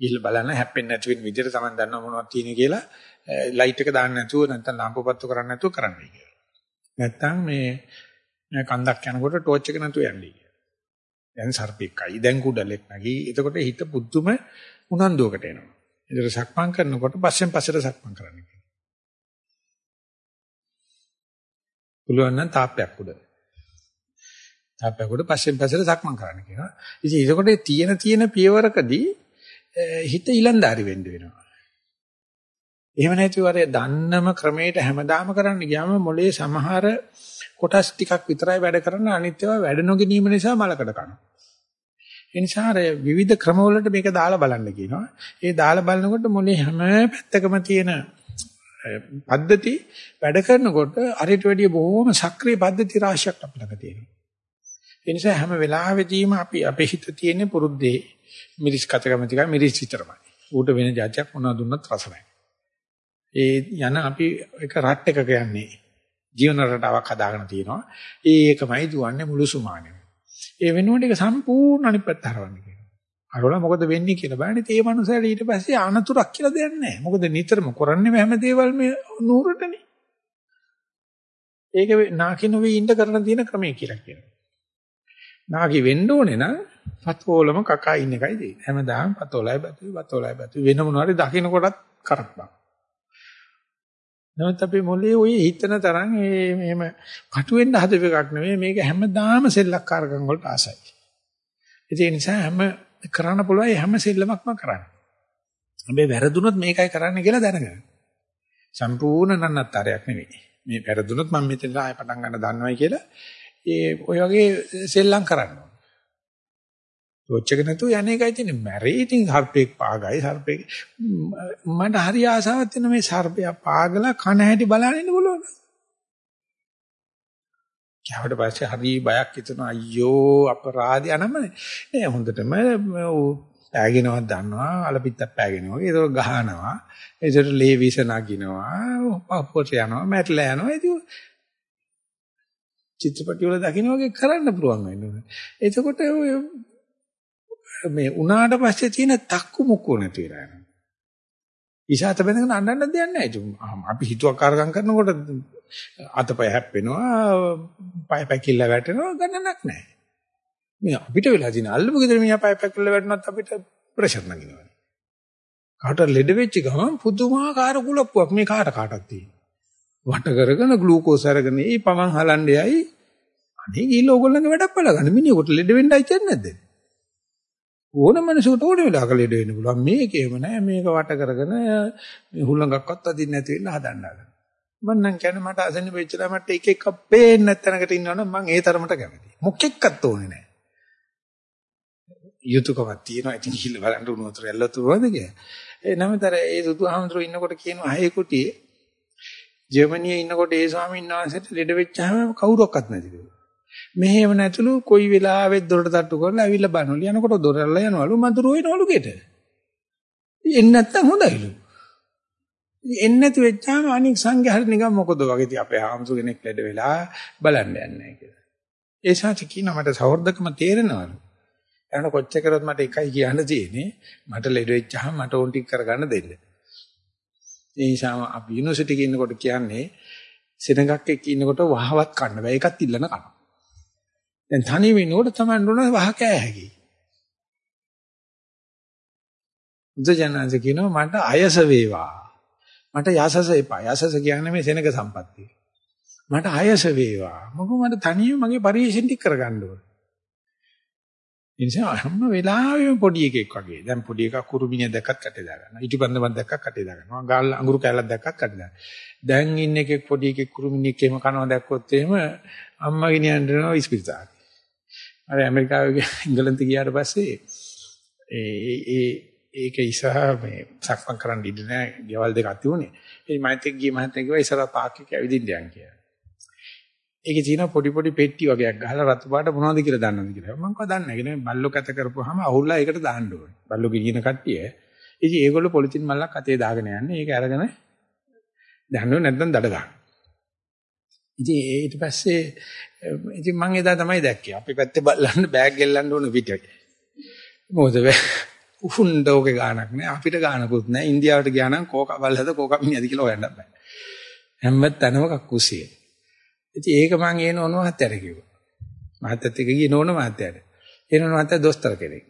ගිහිල්ලා බලන්න හැප්පෙන්නේ නැති වෙන විදිහට තමන් දන්නව මොනවද තියෙන්නේ කියලා ලයිට් එක දාන්න නැතුව නැත්නම් ලාම්පු පත්තු කරන්න නැතුව කරන්නයි කියලා. නැත්නම් මේ කන්දක් යනකොට ටෝච් එක නැතුව යන්නේ කියලා. දැන් සර්පෙක්කයි දැන් කුඩලෙක් නැගී එතකොට හිත පුදුම උනන්දුවකට එනවා. ඒතර සක්මන් කරනකොට පස්සෙන් පස්සට සක්මන් කරන්න කියනවා. පුළුවන් නම් තාප්පයක් උඩ. තාප්පයක් උඩ පස්සෙන් පස්සට සක්මන් කරන්න කියනවා. ඉතින් ඒකට තියෙන තියෙන පියවරකදී හිත ඉලන්දාරි වෙන්න වෙනවා. එහෙම නැතිව අර දන්නම ක්‍රමයට හැමදාම කරන්න ගියාම මොලේ සමහර කොටස් ටිකක් විතරයි වැඩ කරන අනිත් ඒවා වැඩ නොගැනීම නිසා මලකඩ කනවා. ඒ නිසා අර විවිධ ක්‍රමවලට මේක දාලා බලන්න කියනවා. ඒ දාලා බලනකොට මොලේ හැම පැත්තකම තියෙන පද්ධති වැඩ කරනකොට අරිට වැඩිය බොහොම සක්‍රීය පද්ධති රාශියක් අපිට තියෙනවා. ඒ නිසා හැම වෙලාවෙදීම අපි අපේ හිත තියෙන පුරුද්දේ මිරිස් කතකම ටික මිරිස් විතරමයි. ඌට වෙන જાතියක් මොනවද දුන්නත් රස නැහැ. ඒ යන අපි එක රට් එකක යන්නේ. ජීවන රටාවක් හදාගෙන තියෙනවා. ඒකමයි දුවන්නේ මුළු සුමානෙම. ඒ වෙනුවට ඒක සම්පූර්ණ අනිත් පැත්ත හරවන්න කියනවා. හරවලා මොකද වෙන්නේ කියලා බලන්නේ. ඒ මනුස්සයාට ඊට පස්සේ අනතුරක් කියලා දෙයක් නැහැ. මොකද නිතරම කරන්නේ හැම දේවල් මේ නూరుටනේ. ඒක නාකින වෙයි ඉන්න කරන තියෙන ක්‍රමය කියලා කියනවා. නාකි වෙන්න ඕනේ නම් පතෝලම කකා ඉන්න එකයි දෙන්නේ. හැමදාම පතෝලයි බතුයි පතෝලයි බතුයි වෙන මොනවාරි දකින්න කොටත් කරප්පා. නමුත් අපි මොලේ ওই හිතන තරම් මේ මෙහෙම කටු වෙන්න හදපු එකක් නෙවෙයි මේක හැමදාම සෙල්ලක්කාරකම් වලට ආසයි. ඒ නිසා හැම කරන්න පුළුවන් හැම සෙල්ලමක්ම කරන්න. හැබැයි වැරදුනොත් මේකයි කරන්න කියලා දැනගන්න. සම්පූර්ණ නන්නතරයක් නෙවෙයි. මේ වැරදුනොත් මම මෙතන ආයෙ පටන් ගන්න දන්නවයි කියලා ඒ ඔය වගේ සෙල්ලම් කරන්න ඕන. ඔච්චක නැතු යන්නේ එකයි තියෙන්නේ. මැරේ ඉතින් සර්පෙක් පාගයි සර්පෙක් මට හරි ආසාවක් තියෙන මේ සර්පයා පාගලා කන හැටි බලන්න ඉන්න බලන්න. කවට පස්සේ හරි බයක් හිතෙනවා අයියෝ අපරාධය නමනේ. නෑ හොඳටම පෑගෙනවත් දන්නවා අලපිත්තක් පෑගෙනවා. ඒක ගහනවා. ඒකට ලේ විස නගිනවා. පපුවට යනවා. මැටලා යනවා. ඒක චිත්‍රපටි වල දකින්න වගේ කරන්න පුළුවන් වෙනවා. එතකොට ඔය මේ උනාට පස්සේ තියෙන තක්කු මුක්කු නැති වෙලා යනවා. ඉෂාත බඳගෙන අඬන්න දෙයක් නැහැ. අපි හිතුවක්කාරකම් කරනකොට අතපය හැප්පෙනවා, පය පැකිල්ල වැටෙනවා ගණනක් නැහැ. මේ අපිට වෙලා තියෙන අල්ලපු ගෙදර මියා පය පැකිල්ල වැටුණත් අපිට ප්‍රෙෂර් නගිනවා. කාට ලෙඩ වෙච්ච ගමන් පුදුමාකාර කුලප්පුවක් මේ කාට කාටක් තියෙනවා. වට කරගෙන ග්ලූකෝස් අරගෙන ඒ පමන් හලන්නේ යයි අනේ ගිහින් ඕගොල්ලන්ගේ වැඩක් බලගන්න මිනිහෙකුට ලෙඩ වෙන්නයි කියන්නේ නැද්ද ඕන මිනිසෙකුට ඕන වෙලාවක ලෙඩ වෙන්න පුළුවන්. මේකේම නෑ. මේක වට කරගෙන මේ හුලඟක්වත් අදින්න නැති වෙන්න හදන්න හදන මම නම් කියන්නේ මට අසන්න වෙච්චලා මට එක එක පේන්නේ නැත්නම්කට ඉන්නවනම් මම ඒ තරමට කැමතියි. මොකෙක්වත් ඕනේ නෑ. යුතුයකමක් තියෙනවා. ඉතින් කිල්ල බලන්න උණු වතුර ඇල්ලතුරුවද කියලා. ඒ නමතර ඒ සුදුහාමුදුරු ඉන්නකොට කියනවා හය කුටියේ ජර්මනියේ ඉන්නකොට ඒ ස්වාමීන් වහන්සේට ලෙඩ වෙච්චාම කවුරක්වත් නැතිලු. මෙහෙම නැතුළු කොයි වෙලාවෙත් දොරට තට්ටු කරලා ඇවිල්ලා බලනවලු. යනකොට දොරල්ලා යනවලු මధుර වෙනවලු ගෙට. එන්නේ නැත්තම් හොඳයිලු. එන්නේ නැති වෙච්චාම අනික් සංඝයා හරි නිකන් මොකද වගේ ඉතින් අපේ ආම්සු කෙනෙක් ලෙඩ වෙලා බලන්න යන්නේ කියලා. ඒ ශාච කියන මට සහෝදකම තේරෙනවලු. එනකොට කොච්චර කරොත් මට එකයි කියන්න තියෙන්නේ මට ලෙඩ වෙච්චාම මට ඕන් ටික කරගන්න දෙන්න. ඒ නිසා අපි යුනිවර්සිටි එකේ ඉන්නකොට කියන්නේ සෙනගක් එක්ක ඉන්නකොට වහවත් කන්න බෑ. ඒකත් ඉල්ලන කන. දැන් තනි වෙනකොට තමයි නෝන වහ කෑ හැකි. බුදුජානක කියනවා මට අයස වේවා. මට යසස එපා. යසස කියන්නේ මේ සෙනග සම්පත්තිය. මට අයස වේවා. මොකද මට තනියම මගේ පරිශීලන ටික කරගන්න ඕනේ. ඒ නිසා හැම වෙලාවෙම පොඩි එකෙක් වගේ. දැන් පොඩි එකක් කුරුමිනිය දැක්කත් කටේ දාගන්නවා. ඊටිපන්දමක් දැක්කත් කටේ දාගන්නවා. ගාල් අඟුරු කැලක් දැක්කත් කටේ දාගන්නවා. දැන් ඉන්න එකෙක් පොඩි එකෙක් කුරුමිනියක් එහෙම කනවා දැක්කොත් එහෙම අම්මා ගෙනියන්න යනවා ඉස්පිරිතාලේ. අර ඇමරිකාවේ ඉංගලන්තේ ගියාට පස්සේ ඒ ඒ ඒක ඉස්සරහ මේ සක්මන් කරන්න ඉන්න නෑ. ගෙවල් දෙකක් තිබුණේ. ඒ මයිත් එක්ක ගිය මහත්තයා කිව්වා ඉස්සරහ පාක් එක ඇවිදින්න යන්න කියලා. ඒකේ තියෙන පොඩි පොඩි පෙට්ටි වගේක් ගහලා රතු පාට මොනවද කියලා දන්නවද කියලා. මම කව දන්නේ නැහැ. ඒ බල්ලෝ කැත කරපුවාම අහුල්ලා ඒකට දාන්න ඕනේ. බල්ලෝ ගිනින කට්ටිය. ඉතින් ඒගොල්ලෝ පොලිතින් මල්ලක් අතේ දාගෙන යන්නේ. ඒක අරගෙන දන්නව නැත්නම් දඩ ගන්න. ඉතින් ඊට පස්සේ ඉතින් මම එදා තමයි දැක්කේ. අපි පැත්තේ බල්ලන්න බෑග් ගෙල්ලන්න ඕන පිටේ. මොකද උහුණ්ඩ ඕකේ ගානක් නෑ. අපිට ගානකුත් නෑ. ඉන්දියාවට ගියා නම් කෝක බල්ලද කෝක මිනිහද කියලා හොයන්න බෑ. හැම තැනම කක්කුසිය. ඉතින් ඒක මං ඒ නෝන මහත්තයාට කිව්වා. මහත්තයත් එක්ක ගියේ නෝන මහත්තයාට. ඒ නෝන මහත්තයා දොස්තර කෙනෙක්.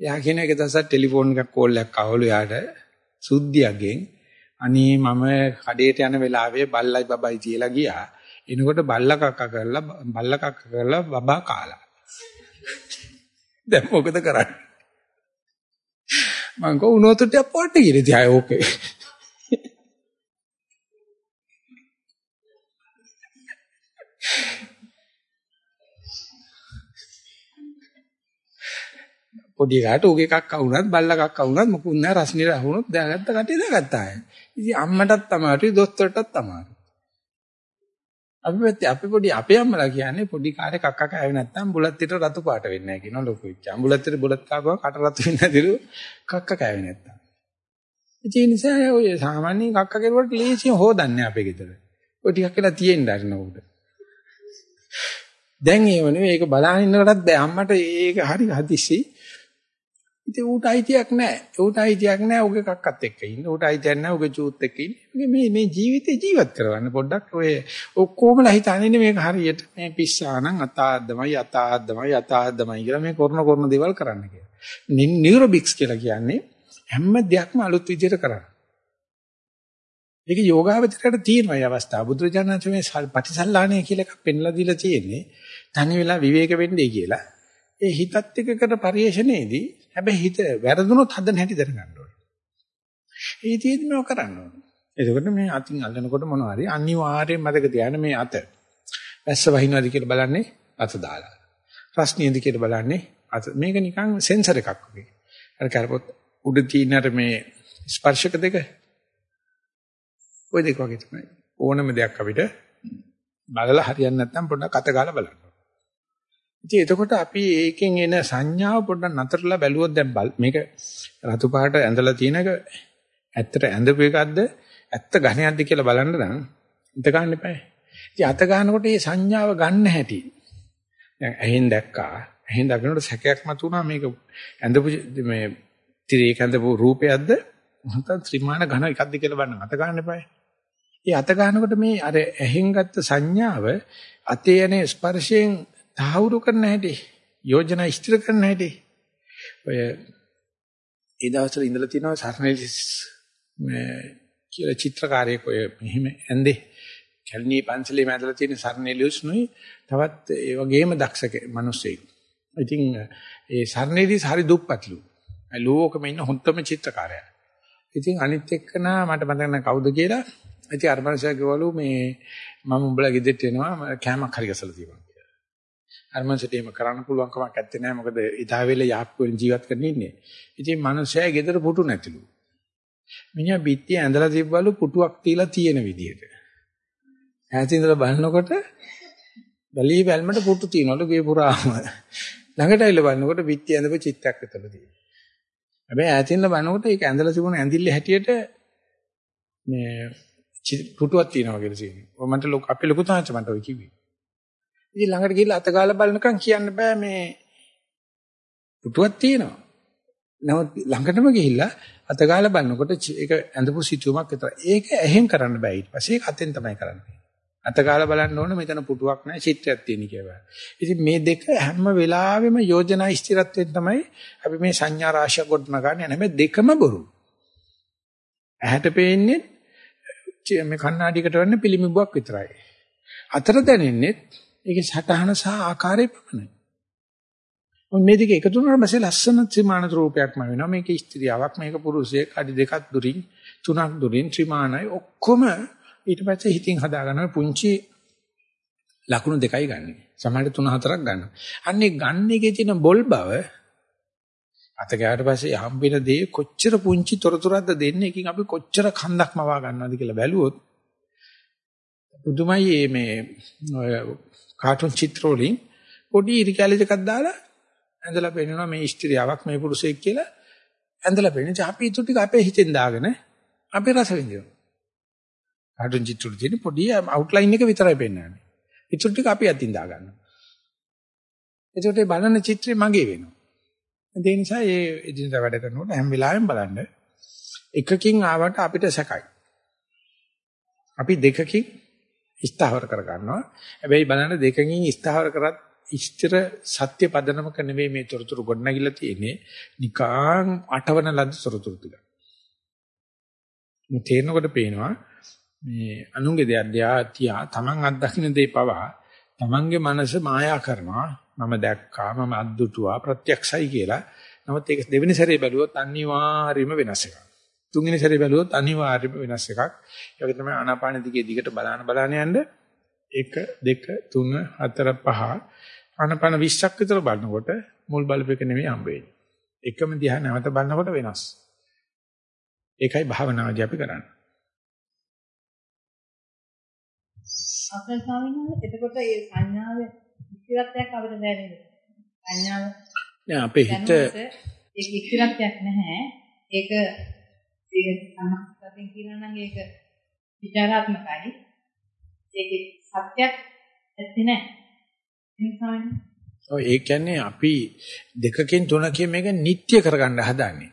එයා කියන එක දවසක් ටෙලිෆෝන් එකක් කෝල් එකක් ආවලු යාට සුද්ධියගෙන් අනේ මම කඩේට යන වෙලාවේ බල්ලයි බබයි තියලා ගියා. එනකොට බල්ලා කක්ක කරලා බල්ලා කක්ක කරලා බබා කාලා. දැන් මොකද කරන්නේ? මං කෝ උනෝතට අප්පෝට් කියලා ඉතින් ආයේ ඕකේ. පොඩි කාට උගේ එකක් වුණත් බල්ල එකක් වුණත් මොකුත් නැහැ රස්නිර වුණොත් දාගත්ත කටේ දාගත්තා අය. ඉතින් අම්මටත් තමයි දොස්තරටත් තමයි. අපි පැත්තේ අපි පොඩි අපේ අම්මලා කියන්නේ පොඩි කාලේ කක්ක කෑවේ නැත්නම් බුලත් පිට රතු පාට වෙන්නේ නැහැ කියනවා ලොකු ඉච්චා. බුලත් පිට බුලත් කාපුවා කට රතු වෙන්නේ නැතිලු කක්ක කෑවේ නැත්නම්. ඒ නිසා ඔය සාමාන්‍ය කක්ක කෙරුවට ලේසියෙන් හොදන්නේ අපේ ගෙදර. ඔය ටිකක් වෙලා තියෙන්න අරින උඩ. දැන් ඒව නෙවෙයි ඒක බලාගෙන ඉන්නකොටත් බෑ අම්මට ඒක හරි හදිස්සි. ඉතින් ඌට අයිතියක් නැහැ. ඌට අයිතියක් නැහැ උගේ කක්කත් එක්ක ඉන්න. ඌට අයිතියක් නැහැ උගේ චූත් එක්ක ඉන්න. මේ මේ ජීවිතේ ජීවත් කරවන්න පොඩ්ඩක් ඔය ඔක්කොමලා හිතන්නේ මේක හරියට මේ පිස්සානම් අතාද්දමයි අතාද්දමයි අතාද්දමයි කියලා මේ කරන කරන දේවල් කරන්න කියලා. නියුරොබික්ස් කියලා කියන්නේ හැම දෙයක්ම අලුත් විදිහට කරන්න. ඒක යෝගාවචරයට තියෙන මේ අවස්ථාව. බුදුරජාණන් මේ පටිසල්ලාණය කියලා එකක් පෙන්ලා දීලා තියෙන්නේ. තනි වෙලා විවේක වෙන්නේ කියලා. ඒ හිතත් එක්ක කර පරිශ්‍රණයේදී හැබැයි හිත වැරදුනොත් හදන්න හැටි දැනගන්න ඕනේ. ඒ තියෙදි මේක කරන්න ඕනේ. එතකොට මේ අතින් අල්ලනකොට මොනවා හරි අනිවාර්යයෙන් මතක තියාගන්න මේ අත. වැස්ස වහිනවද කියලා බලන්නේ අත දාලා. රස්නියද කියලා බලන්නේ අත. මේක නිකන් සෙන්සර් එකක් වගේ. අර කරපොත් උඩ තියෙන මේ ස්පර්ශක දෙක ওই දෙක වගේ තමයි. ඕනම දෙයක් අපිට බලලා හරියන්නේ නැත්නම් පොඩ්ඩක් අත ගාලා බලන්න. ඉතින් එතකොට අපි ඒකෙන් එන සංඥාව පොඩ්ඩක් නතරලා බැලුවොත් දැන් මේක රතු පාට ඇඳලා තියෙනක ඇත්තට ඇඳපු එකක්ද ඇත්ත ඝණයක්ද කියලා බලන්න නම් ඉත ගන්න එපා. ඉතින් අත ගන්නකොට මේ සංඥාව ගන්න හැටි. දැන් ඇහෙන් දැක්කා. ඇහෙන් දකිනකොට සැකයක් මතුණා මේක ඇඳපු මේ තිරේක ඇඳපු රූපයක්ද නැත්නම් ත්‍රිමාන ඝන එකක්ද කියලා බලන්න අත ගන්න එපා. ඒ අත ගන්නකොට මේ අර ඇහෙන් ගත්ත සංඥාව අතේ යන ස්පර්ශයෙන් තහවුරු කරන හැටි යෝජනා ඉස්තිර කරන හැටි ඔය ඒ දවස්වල ඉඳලා තියෙනවා සර්නලිස් මේ කියලා චිත්‍රකාරයෙක් ඔය මෙහිම ඇඳේ කැලණී පන්සලේ මැදලා තියෙන සර්නෙලියුස් නුයි තවත් ඒ වගේම දක්ෂ මිනිස්සෙක්. ඉතින් ඒ සර්නෙලියස් හරි දුප්පත්ලු. ලෝකෙම ඉන්න හොඳම චිත්‍රකාරයා. ඉතින් අනිත් එක්කනා මට මතක නැහැ කවුද කියලා. ඉතින් අර මනුස්සයා කිව්වලු මේ මම උඹලා ගෙදරට එනවා කෑමක් හරි ගසලා තියෙනවා. අර මනසට එහෙම කරන්න පුළුවන් කමක් නැත්තේ නෑ මොකද ඉතාවෙල යාප්පුවෙන් ජීවත් කරගෙන ඉන්නේ. ඉතින් මනුස්සයා ගෙදර පුටු නැතිලු. මිනිහා බිත්තිය ඇඳලා තිබ්බලු පුටුවක් තියලා තියෙන විදිහට. ඈත ඉඳලා බලනකොට බැලී බැලමට පුටු තියනවලු ගේ පුරාම. ළඟට ඇවිල්ලා බලනකොට බිත්තිය ඇඳපු චිත්තයක් විතර තියෙනවා. හැබැයි ඈත ඉඳලා බලනකොට ඒක ඇඳලා තිබුණ ඇඳිල්ල හැටියට මේ පුටුවක් තියනවා කියලා තියෙනවා. මන්ට අපේ ලොකු තාංච මන්ට ඔය කිව්වේ. ඉතින් ළඟට ගිහිල්ලා අත ගාලා බලනකම් කියන්න බෑ මේ පුටුවක් තියෙනවා. නමුත් ළඟටම ගිහිල්ලා අත ගාලා බලනකොට ඒක ඇඳපු සිතුවමක් විතර. ඒක ඇහෙන් කරන්න බෑ ඊට පස්සේ ඒක අතෙන් තමයි කරන්නේ. අත ගාලා බලන්න ඕනේ මෙතන පුටුවක් නැහැ චිත්‍රයක් තියෙන කියලා. ඉතින් මේ දෙක හැම වෙලාවෙම යෝජනා ස්ථිරත්වයෙන් තමයි අපි මේ සංඥා රාශිය ගොඩනගන්නේ. හැබැයි දෙකම බොරු. ඇහැට පේන්නේ මේ කණ්ණාඩියකට වෙන්නේ පිළිමිබුවක් විතරයි. අතර දැනෙන්නේ ඒකේ සටහන සහ ආකාරය පමණයි. මොන් මේ දෙක එකතු වුණාම පස්සේ ලස්සන ත්‍රිමාන රූපයක්ම වෙනවා. මේක ස්ත්‍රියාවක්, මේක පුරුෂයෙක්, අඩි දෙකක් දුරින්, තුනක් දුරින් ත්‍රිමානයි ඔක්කොම ඊට පස්සේ හිතින් හදාගන්න පුංචි ලකුණු දෙකයි ගන්න. සමහරට තුන හතරක් ගන්නවා. අන්නේ ගන්න එකේ තියෙන බොල් බව අත ගෑවට පස්සේ හම්බෙන දේ කොච්චර පුංචි තොරතුරක්ද දෙන්නේ එකකින් අපි කොච්චර කන්දක් මවා ගන්නවද කියලා බැලුවොත් පුදුමයි මේ කාටුන් චිත්‍ර වලින් පොඩි ඉරිකැලි දෙකක් දාලා ඇඳලා පෙන්නනවා මේ ස්ත්‍රියාවක් මේ පුරුෂයෙක් කියලා ඇඳලා පෙන්නන. අපි ඊට ටික අපේ හිතෙන් දාගෙන අපේ රස විඳිනවා. කාටුන් චිත්‍ර වල තියෙන පොඩි අවුට්ලයින් එක විතරයි පෙන්නන්නේ. ඊට ටික අපි අතින් දා ගන්නවා. ඒකට බලන චිත්‍රය මගේ වෙනවා. ඒ නිසා මේ එදිනදා වැඩ කරනකොට හැම වෙලාවෙම බලන්න එකකින් ආවට අපිට සැකයි. අපි දෙකකින් ස්ථාවර කර ගන්නවා. හැබැයි බලන්න දෙකකින් ස්ථාවර කරත් ඉෂ්ඨර සත්‍ය පදනමක නෙවෙයි මේ තොරතුරු ගොඩනගිලා තියෙන්නේ. නිකාං අටවන ලද තොරතුරු ටික. මේ තේරෙනකොට පේනවා මේ අනුන්ගේ දෙයක් දිහා තමන් අත්දකින්න දේ පවා තමන්ගේ මනස මායා කරනවා. මම දැක්කා මම අද්දුටුවා ප්‍රත්‍යක්ෂයි කියලා. නමුත් ඒක දෙවෙනි සැරේ බැලුවොත් අනිවාර්යයෙන්ම වෙනස් එකක්. තුන්වෙනි සැරේ බැලුවොත් අනිවාර්යයෙන්ම වෙනස් එකක්. ඒ වගේ තමයි ආනාපාන දිගේ දිගට බලාන බලාන යන්න 1 2 3 4 5 ආනාපාන 20ක් විතර බලනකොට මුල් බලපෙක නෙමෙයි හම්බ වෙන්නේ. එකම දිහා නැවත බලනකොට වෙනස්. ඒකයි භාවනාවදී අපි කරන්නේ. අපේ ස්වාමීන් එතකොට ඒ සංඥාව ඉතිරත්වයක් අපිට දැනෙන්නේ. සංඥාව නෑ අපේ හිත ඒක ඉතිරත්වයක් නැහැ. ඒක ඒක සමස්තයෙන් කියනවා නම් ඒක විචාරාත්මකයි. ඒකේ සත්‍යයක් ඇත්තේ නැහැ. එහෙනම් ස්වාමීන් වහන්සේ ඔය ඒ කියන්නේ අපි දෙකකින් තුනකින් මේක නිට්ටය කරගන්න හදන්නේ.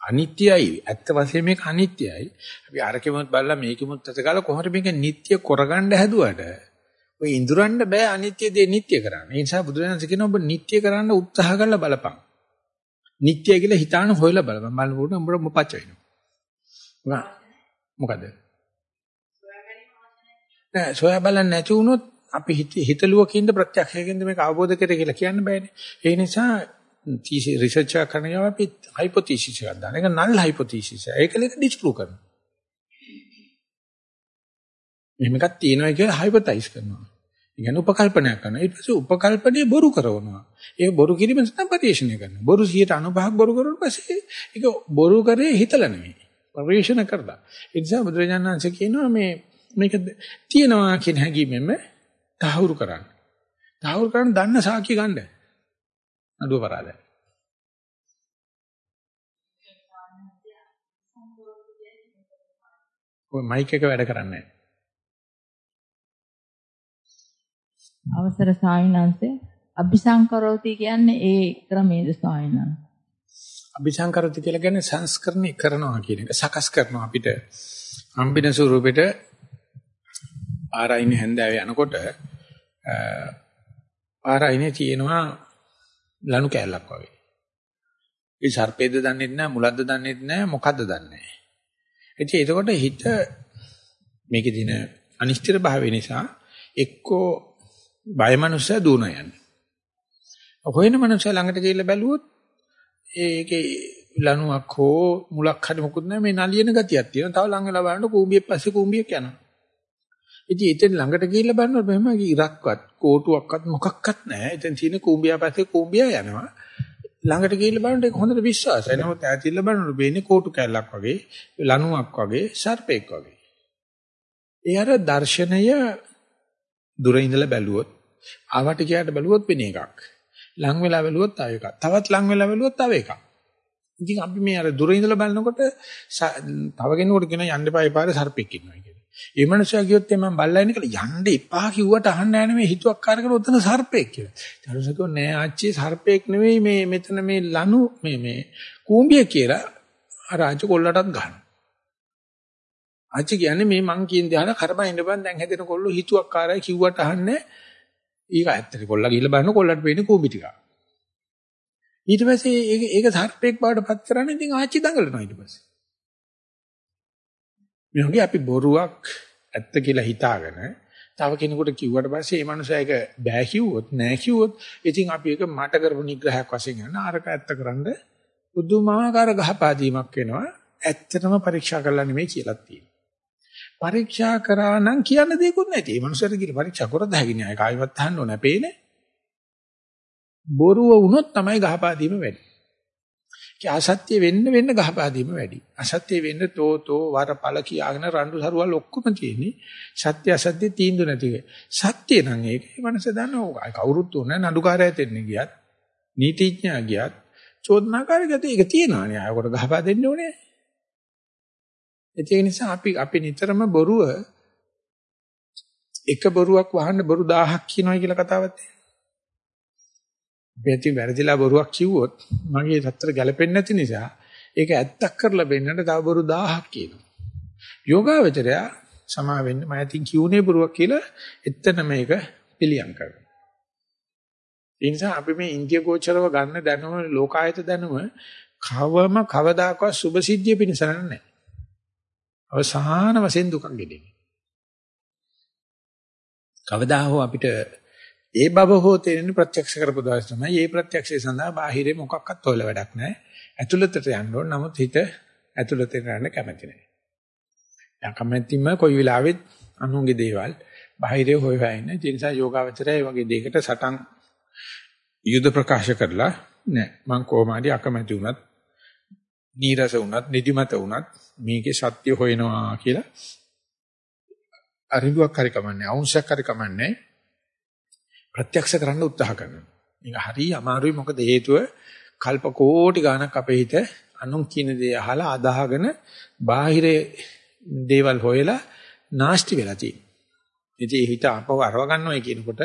අනිත්‍යයි. ඇත්ත වශයෙන් මේක අනිත්‍යයි. අපි අරකෙමුත් බලලා මේකෙමුත් අතගාලා කොහොමද මේක නිට්ටය කරගන්න හැදුවට ඔය ඉඳුරන්න බෑ අනිත්‍ය දේ නිට්ටය කරන්න. ඒ නිසා බුදුරජාණන් කියනවා ඔබ නිට්ටය කරන්න උත්සාහ කරලා බලපන්. නිට්ටය කියලා හිතාන හොයලා බලපන්. බලනකොට උඹට මොපච්ච වෙනවා. මොකද? නෑ සොයා බලන්න නැති වුණොත් අපි හිතලුවකින්ද ප්‍රත්‍යක්ෂයකින්ද මේක අවබෝධ කරේ කියලා කියන්න බෑනේ. ඒ නිසා තීසි රිසර්ච් එක කරන ගමන් අපි හයිපොතීසිස් එකක් දාන. ඒක නල් හයිපොතීසිස්. ඒක ලේක ඩිස්ප්‍රූව් කරනවා. මෙහෙම එකක් තියෙනවා කියලා හයිපොතයිස් කරනවා. ඒ කියන්නේ උපකල්පනයක් කරනවා. ඊට පස්සේ උපකල්පනයේ බොරු කරනවා. ඒක බොරු කිරීම තමයි පරිශ්‍රණය කරනවා. බොරු 95ක් බොරු කරුවට පස්සේ ඒක බොරු කරේ හිතලා නෙමෙයි. පරිශ්‍රණ කරලා. ඒ නිසා බුදුරජාණන් වහන්සේ කියනවා මේ මේක තියෙනවා කියන හැඟීමෙම තහවුරු කරන්න. තහවුරු කරන්න දන්න සාක්ෂි ගන්න. නඩුව පරාදයි. ඔය මයික් එක වැඩ කරන්නේ නැහැ. අවසර ස්වාමීන් වහන්සේ අபிසංකරෝති කියන්නේ ඒ ක්‍රමයේද ස්වාමීන් වහන්සේ අபிසංකරති කියලා කියන්නේ සංස්කරණය කරනවා කියන එක සකස් කරනවා අපිට හම්බෙන ස්වරූපෙට ආරයිනේ හැන්දෑවේ යනකොට ආරයිනේ තියෙනවා ලනු කෑල්ලක් වගේ. ඒ සර්පේද දන්නේ නැහැ මුලද්ද දන්නේ නැහැ මොකද්ද දන්නේ නැහැ. ඉතින් එතකොට හිත මේකේ දින අනිශ්චිත භාවය නිසා එක්කෝ බය මනුස්සය දුවන යන්නේ. හොයන මනුස්සය ළඟට ගිහිල්ලා බැලුවොත් ඒකේ ලණුවක් හෝ මුලක් හරි මොකුත් නැහැ මේ නලියන ගතියක් තියෙනවා. තව ළඟ වෙලා බලනකොට කූඹියක් පස්සේ කූඹියක් යනවා. ඉතින් එතන ළඟට ගිහිල්ලා බලනකොට මෙහෙම ඉරක්වත් කෝටුවක්වත් මොකක්වත් නැහැ. එතන තියෙන කූඹියා පස්සේ කූඹියා යනවා. ළඟට ගිහිල්ලා බලනකොට ඒක හොඳට විශ්වාසයි. නමුත් ඈතිල්ල බලනකොට වෙන්නේ කෝටු කැල්ලක් වගේ, ලණුවක් වගේ, සර්පෙක් වගේ. ඒ අර දර්ශනය දුර ඉඳලා බැලුවොත් ආවට ගියාට බැලුවොත් වෙන එකක්. ලං වෙලා බැලුවොත් තව එකක්. තවත් ලං වෙලා බැලුවොත් තව එකක්. ඉතින් අපි මේ අර දුර ඉඳලා බලනකොට තව කෙනෙකුට කියන යන්න එපා එපාරේ සර්පෙක් ඉන්නවා කියලා. ඒ මනුස්සයා කියොත් මම බල්ලා ඉන්න කියලා යන්න එපා කිව්වට අහන්න නැහැ නෙමෙයි හිතුවක් කාර්යකර උතන සර්පෙක් කියලා. ඊට පස්සේ නෑ ආච්චි සර්පෙක් නෙමෙයි මේ මෙතන මේ ලනු මේ මේ කූඹිය කියලා අර ආච්චි කොල්ලටත් ගහනවා. ආච්චි කියන්නේ මේ මං කියන දේ අහලා කරබයින්න බෑ දැන් හැදෙන කොල්ලෝ හිතුවක් කාර්යයි කිව්වට අහන්නේ ඊක ඇත්තට කොල්ලා ගිහලා බලන කොල්ලට පේන්නේ කූඹි ටික. ඊට පස්සේ ඒක ඒක සර්පෙක් බවට පත් කරන්නේ ඉතින් ආච්චි දඟලනවා ඊට පස්සේ. මේ වගේ අපි බොරුවක් ඇත්ත කියලා හිතාගෙන තව කෙනෙකුට කිව්වට පස්සේ ඒ මනුස්සයා ඒක බෑ කිව්වොත් නෑ කිව්වොත් ඉතින් අපි ඒක මට කරපු නිග්‍රහයක් වශයෙන් ගන්න අරක ඇත්තකරනද පුදුමාකාර ගහපාදීමක් වෙනවා ඇත්තටම පරීක්ෂා කරලා නෙමෙයි කියලා තියෙනවා පරීක්ෂා කරා නම් කියන්න දෙයක්වත් නැති. මේ මනුස්සයාට කියලා පරීක්ෂා කරද්ද හැකිනේ. ආය කායිවත් අහන්න ඕනේ අපේනේ. බොරුව වුණොත් තමයි ගහපාදීම වැඩි. ඒ අසත්‍ය වෙන්න වෙන්න ගහපාදීම වැඩි. අසත්‍ය වෙන්න තෝතෝ වරපල කියාගෙන රණ්ඩු සරුවල් ඔක්කොම තියෙන්නේ. සත්‍ය අසත්‍ය තීන්දුව නැතිව. සත්‍ය නම් ඒකේ මනස දන්නවා. කවුරුත් උනේ නඩුකාරය දෙන්න ගියත්, නීතිඥයා ගියත්, චෝදනාකාරය ගියත් ඒක තියෙනවානේ. ආයකට ගහපා දෙන්න ඕනේ. ඒක නිසා අපි අපි නිතරම බොරුව එක බොරුවක් වහන්න බොරු 1000ක් කියනවා කියලා කතාවක් තියෙනවා. අපි වැරදිලා බොරුවක් කිව්වොත් මගේ තත්තර ගැලපෙන්නේ නැති නිසා ඒක ඇත්තක් කරලා බෙන්නට තව බොරු 1000ක් කියනවා. යෝගාවචරය සමා වෙන්න මම ඉතින් කියුනේ බොරුවක් කියලා එතන මේක පිළියම් කරනවා. ඒ නිසා අපි මේ ඉන්දිය ගෝචරව ගන්න දැනුම ලෝකායත දැනුම කවම කවදාකවත් සුභසිද්ධිය පිණිස නැහැ. අවසාන වශයෙන් දුකක් ගෙදෙන්නේ. කවදා හෝ අපිට ඒ බව හෝ තේරෙන ප්‍රත්‍යක්ෂ කරපු දවස් තමයි. මේ ප්‍රත්‍යක්ෂය සඳහා බාහිරේ මොකක්වත් හොයල වැඩක් නැහැ. ඇතුළතට යන්න ඕන. නමුත් හිත ඇතුළතට යන්න කැමති නැහැ. යා කැමැතිම කොයි වෙලාවෙත් අනුන්ගේ දේවල් බාහිරේ හොය හොයන. ඒ නිසා යෝගාවචරය වගේ දෙයකට සටන් යුද ප්‍රකාශ කරලා නෑ. මං කොහොම හරි අකමැති වුණත් නීරස වුණත් නිදිමත වුණත් මේකේ සත්‍ය හොයනවා කියලා අරිඹුවක් හරි කමන්නේ, අවුන්සයක් හරි කමන්නේ. ප්‍රත්‍යක්ෂ කරන්න උත්සාහ කරනවා. මේක හරි අමාරුයි මොකද හේතුව කල්ප කෝටි ගණක් අපේ හිත අනුන් කියන දේ අහලා අදාහගෙන බාහිර දේවල් හොයලා නාස්ති වෙලා තියෙනවා. ඉතින් ඒ හිත අපව අරව ගන්නවා කියනකොට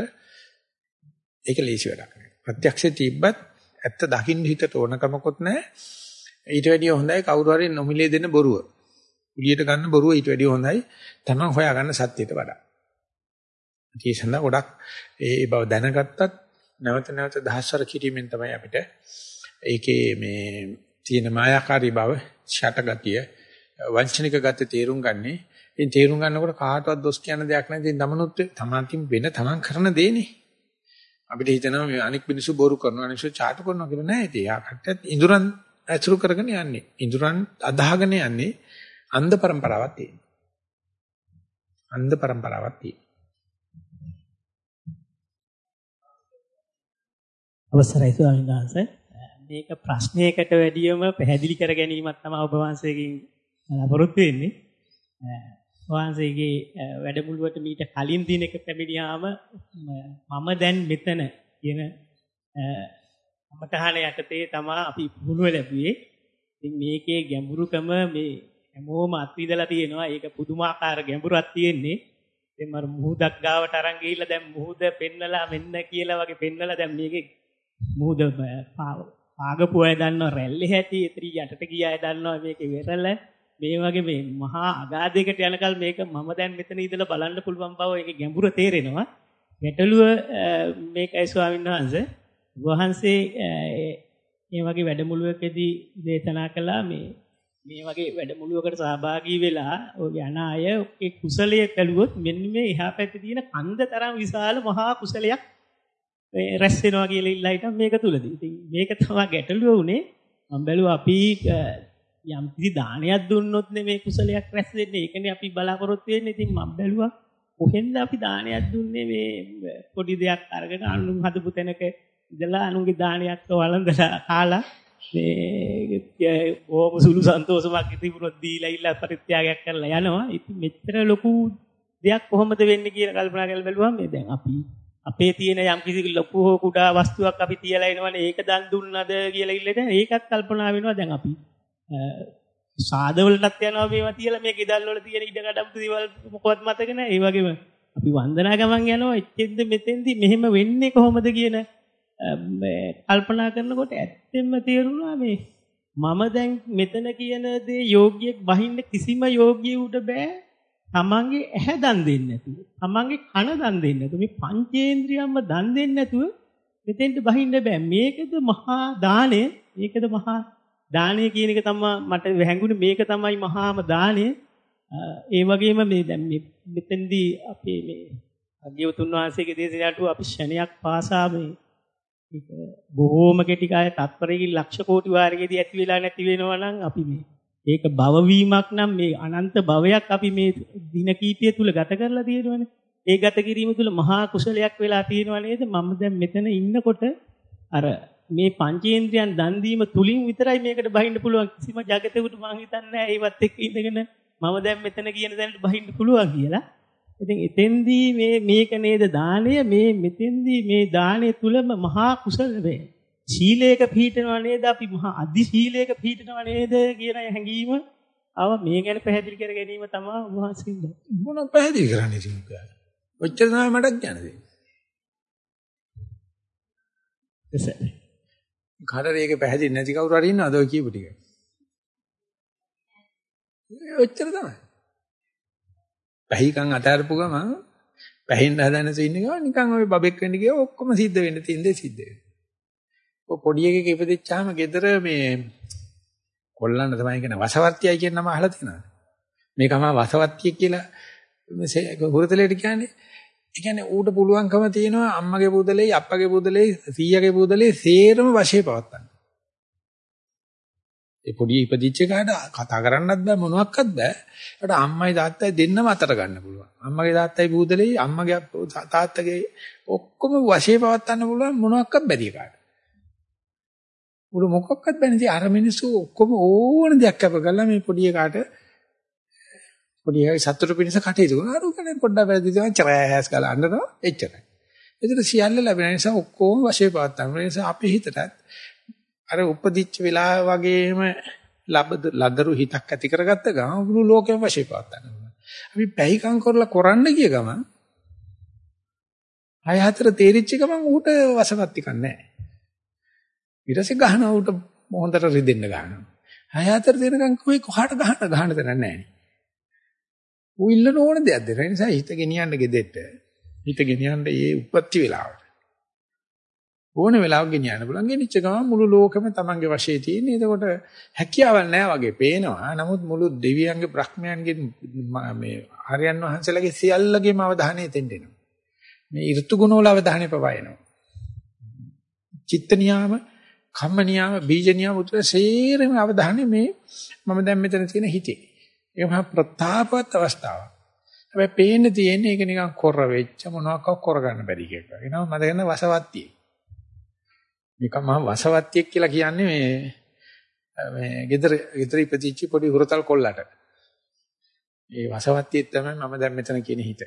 ඒක ලේසි වැඩක් නෙවෙයි. ප්‍රත්‍යක්ෂේ තිබ්බත් ඇත්ත දකින්න හිතට ඕනකමකුත් නැහැ. ඊට වැඩිය හොඳයි කවුරු හරි නොමිලේ දෙන බොරුව. උලියට ගන්න බොරුව ඊට වැඩිය හොඳයි. Taman හොයාගන්න සත්‍යයට වඩා. ඒ සඳහා ගොඩක් ඒ බව දැනගත්තත් නැවත නැවත දහස්වර කිරීමෙන් තමයි අපිට ඒකේ මේ තියෙන මායාකාරී බව, ෂටගතිය, වංචනික ගතිය තේරුම් ගන්නේ. ඉතින් තේරුම් ගන්නකොට කාටවත් දොස් කියන දෙයක් නැහැ. ඉතින් තමනුත් තමන්තින් වෙන තමන් කරන දේනේ. අපිට හිතෙනවා මේ අනික් මිනිස්සු බොරු කරනවා, අනිස්සු චාටු කරනවා කියලා නෑ. ඉතින් යා කට්ටියත් ඉඳුරන් ඇසුරු කරගෙන යන්නේ. ඉඳුරන් අදාහගෙන යන්නේ අන්ධ પરම්පරාවක් තියෙන. අන්ධ પરම්පරාවක් තියෙන. අවසරයි ස්වාමීන් වහන්සේ. මේක ප්‍රශ්නයකට වැඩියම පැහැදිලි කර ගැනීමක් තමයි ඔබ වහන්සේගෙන් බලාපොරොත්තු වෙන්නේ. වහන්සේගේ වැඩමුළුවට මීට කලින් දිනක පැමිණියාම මම දැන් මෙතන කියන අමතහන යටතේ තමයි අපි පුහුණුව ලැබුවේ. ඉතින් මේකේ ගැඹුරුකම මේ හැමෝම අත්විඳලා තියෙනවා. ඒක පුදුමාකාර ගැඹුරක් තියෙන්නේ. ඉතින් මම මුහුදක් ගාවට අරන් ගිහිල්ලා දැන් මුහුද පෙන්නලා මෙන්න කියලා වගේ පෙන්නලා දැන් මේකේ මුහුද පාගපු අය දන්නවා රැල්ලේ හැටි, ඉතින් යටට ගිය අය දන්නවා මේකේ වෙරළ මේ වගේ මේ මහා අගාධයකට යනකල් මේක මම දැන් මෙතන ඉඳලා බලන්න පුළුවන් බව ඒකේ ගැඹුර තේරෙනවා. ගැටලුව මේකයි ස්වාමීන් වහන්සේ වහන්සේ මේ වගේ වැඩමුළුවකදී දේශනා කළා මේ මේ වගේ වැඩමුළුවකට සහභාගී වෙලා ඔය යන අය ඒ කුසලයේ කළුවොත් මෙන්න මේ එහා පැත්තේ තියෙන කන්ද තරම් විශාල මහා කුසලයක් රැස් වෙනවා කියලා ඉල්ලා හිටන් මේක තුලදී. ඉතින් මේක තමයි ගැටලුව උනේ. මම බැලුවා අපි යම් කිසි දානයක් දුන්නොත් මේ කුසලයක් රැස් වෙන්නේ. ඒකනේ අපි බලාපොරොත්තු වෙන්නේ. ඉතින් මම බැලුවා කොහෙන්ද අපි දානයක් දුන්නේ මේ පොඩි දෙයක් අරගෙන අනුන් හදපු තැනක ඉඳලා අනුන්ගේ දානයක් වළඳලා කාලා මේ බොහොම සුළු සන්තෝෂමක් තිබුණොත් දීලා ඉල්ල පරිත්‍යාගයක් කරලා යනවා. ඉතින් මෙච්චර ලොකු දෙයක් කොහොමද වෙන්නේ කියලා කල්පනා කරලා බැලුවම මේ දැන් අපි අපේ තියෙන යම් කිසි ලොකු හෝ කුඩා වස්තුවක් අපි තියලා එනවනේ ඒක දන් දුන්නද කියලා ඉල්ලගෙන ඒකත් කල්පනා වෙනවා දැන් අපි සාදවලටත් යනවා මේවා තියලා මේ ගෙදල් වල තියෙන ඉඩ කඩම් දේවල් මොකවත් මතක නැහැ. ඒ වගේම අපි වන්දනා ගමන් යනවා එච්චෙන්ද මෙතෙන්දි මෙහෙම වෙන්නේ කොහොමද කියන කල්පනා කරනකොට ඇත්තෙන්ම තේරුණා මේ මම දැන් මෙතන කියන දේ යෝග්‍යෙක් බහින්න කිසිම යෝග්‍යෙකුට බෑ. තමන්ගේ ඇහැ දන් දෙන්නේ නැතුව, තමන්ගේ කන දන් දෙන්නේ නැතුව, මේ පංචේන්ද්‍රියම්ම දන් දෙන්නේ නැතුව මෙතෙන්ට බහින්න බෑ. මේකද මහා දාණය, මේකද මහා දානය කියන එක තමයි මට වැහැඟුනේ මේක තමයි මහාම දානය. ඒ වගේම මේ දැන් මේ මෙතෙන්දී අපේ මේ අග්‍යවතුන් වහන්සේගේ දේශනාවට අපි ෂණයක් පාසා මේ ඒක බොහෝම කෙටි කාය තත්පරයකින් ලක්ෂ කෝටි වාරයකදී ඇති වෙලා නැති වෙනවා නම් අපි මේ ඒක භව වීමක් නම් මේ අනන්ත භවයක් අපි මේ දින කීපය තුල ගත කරලා තියෙනවනේ. ඒ ගත කිරීම තුල මහා කුසලයක් වෙලා තියෙනව නේද? මම දැන් මෙතන ඉන්නකොට අර මේ පංචේන්ද්‍රයන් දන් දීම තුලින් විතරයි මේකට බහින්න පුළුවන් කිසිම జగතෙකුට මම හිතන්නේ ඒවත් එක්ක ඉඳගෙන මම දැන් මෙතන කියන දැනට බහින්න පුළුවන් කියලා. ඉතින් එතෙන්දී මේ මේක නේද දාණය මේ මෙතෙන්දී මේ දාණය තුලම මහා කුසල වේ. ශීලයක පිහිටනවා නේද අපි මහා අදි ශීලයක පිහිටනවා නේද කියන හැඟීම අව මේ ගැන පැහැදිලි කර ගැනීම තමයි වහන්සේ මොන පැහැදිලි කරන්නේ ඉතින් ඔච්චර තමයි මටත් කියන්න දෙන්නේ. එසේ කාටද ඒක පැහැදිලි නැති කවුරු හරි ඉන්නවද ඔය කියපු ටික? ඔච්චර තමයි. පැහිකන් අතාරපු ගම පැහින්න හදන සීන් එක නිකන් ඔය බබෙක් වෙන්න ගියා ඔක්කොම සිද්ධ වෙන්න තියෙන දේ සිද්ධ වෙනවා. ඔය පොඩි එකෙක් ඉපදෙච්චාම ගෙදර මේ කොල්ලන්න තමයි කියන වසවර්තියයි කියන නම අහලා තියෙනවද? මේකම වසවර්තිය කියලා හුරතලයට කියන්නේ ඒ කියන්නේ ඌට පුළුවන්කම තියෙනවා අම්මගේ පුදලේ අප්පගේ පුදලේ සීයාගේ පුදලේ සේරම වශයෙන් පවත්තන්න. ඒ පොඩි ඉපදිච්ච කාට කතා කරන්නත් බෑ මොනවත් බෑ. ඒකට අම්මයි තාත්තයි දෙන්නම අතර ගන්න පුළුවන්. අම්මගේ තාත්තයි පුදලේ අම්මගේ තාත්තගේ ඔක්කොම වශයෙන් පවත්තන්න පුළුවන් මොනවත් බැරි කාට. උඩ මොකක්වත් බෑ නේද අර මිනිස්සු ඔක්කොම ඕන දෙයක් අප කළා මේ පොඩි එකාට පොඩි එකයි සතුට පිණිස කටයුතු කරනවා. අර උකනේ පොඩ්ඩක් වැරදි දේවල් චරෑස් ගාලා අඬනවා එච්චරයි. ඒතර සියල්ල ලැබෙන නිසා ඔක්කොම වශයෙන් පවත්තා. ඒ නිසා අපේ හිතටත් අර උපදිච්ච වෙලාව වගේම ලබද ලදරු හිතක් ඇති කරගත්ත ගමන් මුළු ලෝකෙම වශයෙන් පවත්තා ගන්නවා. අපි පැහිකම් කරලා කරන්න ගිය ගමන් හය හතර තේරිච්ච ගමන් ඌට වසවත් ටිකක් නැහැ. ඊට පස්සේ ගහනවා ඌට හොඳට රිදෙන්න ගන්නවා. හය හතර දෙනකන් කොයි කොහාට ගහන්න ගහන්න දෙයක් නැහැ නේ. ඌ ඉල්ලන ඕන දෙයක් දෙන නිසා හිත ගෙනියන්න ගෙදෙට්ට. හිත ගෙනියන්න ඒ උපත්ති වෙලාවට. ඕන වෙලාවක ගෙනියන්න පුළුවන්. ගෙනිච්ච ගමන් මුළු ලෝකෙම Tamange වශයේ තියෙන. එතකොට හැකියාවක් නැහැ වගේ පේනවා. නමුත් මුළු දෙවියන්ගේ බ්‍රහ්මයන්ගේ මේ ආර්යයන් වහන්සේලාගේ සියල්ලගේම අවධානය එතෙන්ට එනවා. මේ ඍතු ගුණ වල අවධානය පවා එනවා. චිත්ත නියාම, කම්ම නියාම, බීජ නියාම උතර සේරම අවධානය මේ මම දැන් මෙතන තියෙන හිතේ. ඒක මහා ප්‍රතාපවත් අවස්ථාවක්. හැබැයි පේන්න තියෙන්නේ ඒක නිකන් කොර වෙච්ච මොනවාක් කරගන්න බැරි එකක්. ඒනවා මම දැන් වසවත්තිය. මේක මහා වසවත්තියක් කියලා කියන්නේ මේ මේ ගෙදර ගෙදර ඉපදිච්ච පොඩි හුරතල් කොල්ලට. ඒ වසවත්තියෙත් තමයි මම දැන් මෙතන කියන හිත.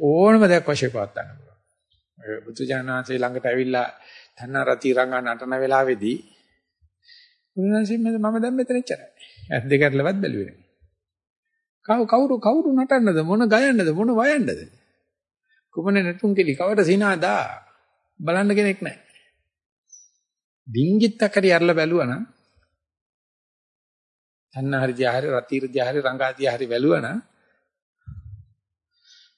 ඕනම දෙයක් වශයෙන් පවත් ගන්න පුළුවන්. ඔය බුදුජානනාංශේ ළඟට ඇවිල්ලා තන්නරති රංගා නටන වෙලාවේදී උන්වහන්සේ මම දැන් මෙතන ඉච්චරයි. ඇස් දෙක අරලවත් බැලුවේ නෑ. කව කවුරු කවුරු නටන්නද මොන ගයන්නද මොන වයන්නද? කුමනේ නටුම් කෙලි කවට සිනාදා බලන්න කෙනෙක් නෑ. ඩිංගිත්තක් හරි අරලා බැලුවා නම් තන්නහරි දිහාරි රතිර දිහාරි රංගා දිහාරි බැලුවා නම්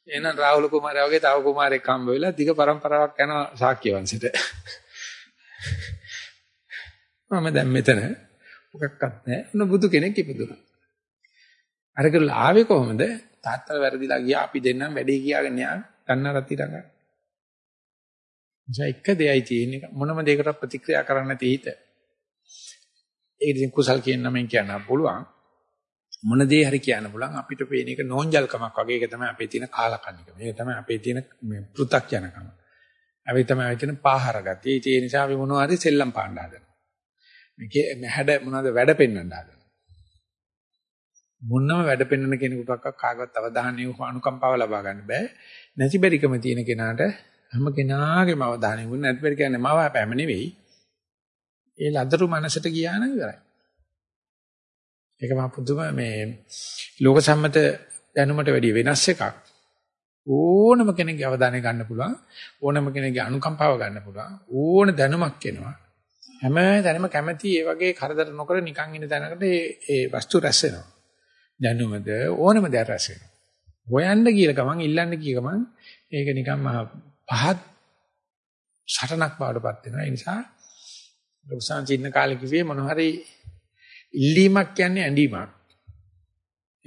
එහෙනම් රාහුල කුමාරයා වගේ තව කුමාරයෙක් හම්බ වෙලා දිග પરම්පරාවක් යනවා ශාක්‍ය වංශෙට. මම දැන් මෙතන මොකක්වත් නැහැ. උන බුදු කෙනෙක් ඉපදුණා. අරගල ආවේ කොහොමද? තාත්තලා වැරදිලා ගියා අපි දෙන්නම් වැඩේ කියාගෙන යා ගන්න රති ළඟ. ජා එක දෙයයි තියෙන්නේ මොනම දෙයකට ප්‍රතික්‍රියා කරන්න නැති හිත. ඒක ඉතින් කුසල් කියන නමෙන් කියන්න පුළුවන්. මොන දේ හරි කියන්න පුළුවන් අපිට පේන එක නෝන්ජල්කමක් වගේ ඒක තමයි අපේ තියෙන කාලකන්නික. මේක තමයි අපේ තියෙන මේ පෘ탁ජනකම. අපි තමයි අපේ තියෙන පාහර ගතිය. ඒ නිසා අපි මොනවා හරි සෙල්ලම් පාණ්ඩ හදනවා. මේකේ හැඩ මොනවද වැඩ පෙන්වන්න හදනවා. මොනම වැඩ පෙන්වන කෙනෙකුට කාගවත් අවධානය අනුකම්පාව ලබා ගන්න බෑ. නැති බැරිකම තියෙන කෙනාට හැම කෙනාගේම අවධානය වුණ නැති බැරි කියන්නේ මව අපෑම නෙවෙයි. ඒ ලදරු මනසට ගියා නම් ඉවරයි. ඒක මා පුදුම මේ ලෝක සම්මත දැනුමට වැඩිය වෙනස් එකක්. ඕනම කෙනෙක්ගේ අවධානය ගන්න පුළුවන්. ඕනම කෙනෙක්ගේ අනුකම්පාව ගන්න පුළුවන්. ඕන දැනුමක් එනවා. හැම තැනම කැමැති ඒ වගේ කරදර නොකර නිකන් ඉන්න තැනකට ඒ ඒ වස්තු රැස් වෙනවා. දැනුමද ඕනම දෙයක් රැස් වෙනවා. හොයන්න කියලා ගමන් ඉල්ලන්න කිය ගමන් ඒක නිකන් මහ පහත් සටනක් බවටපත් වෙනවා. ඒ නිසා ලොකුසාන් චින්න කාලේ කිව්වේ මොන හරි ඉල්ලීමක් කියන්නේ ඇඬීමක්.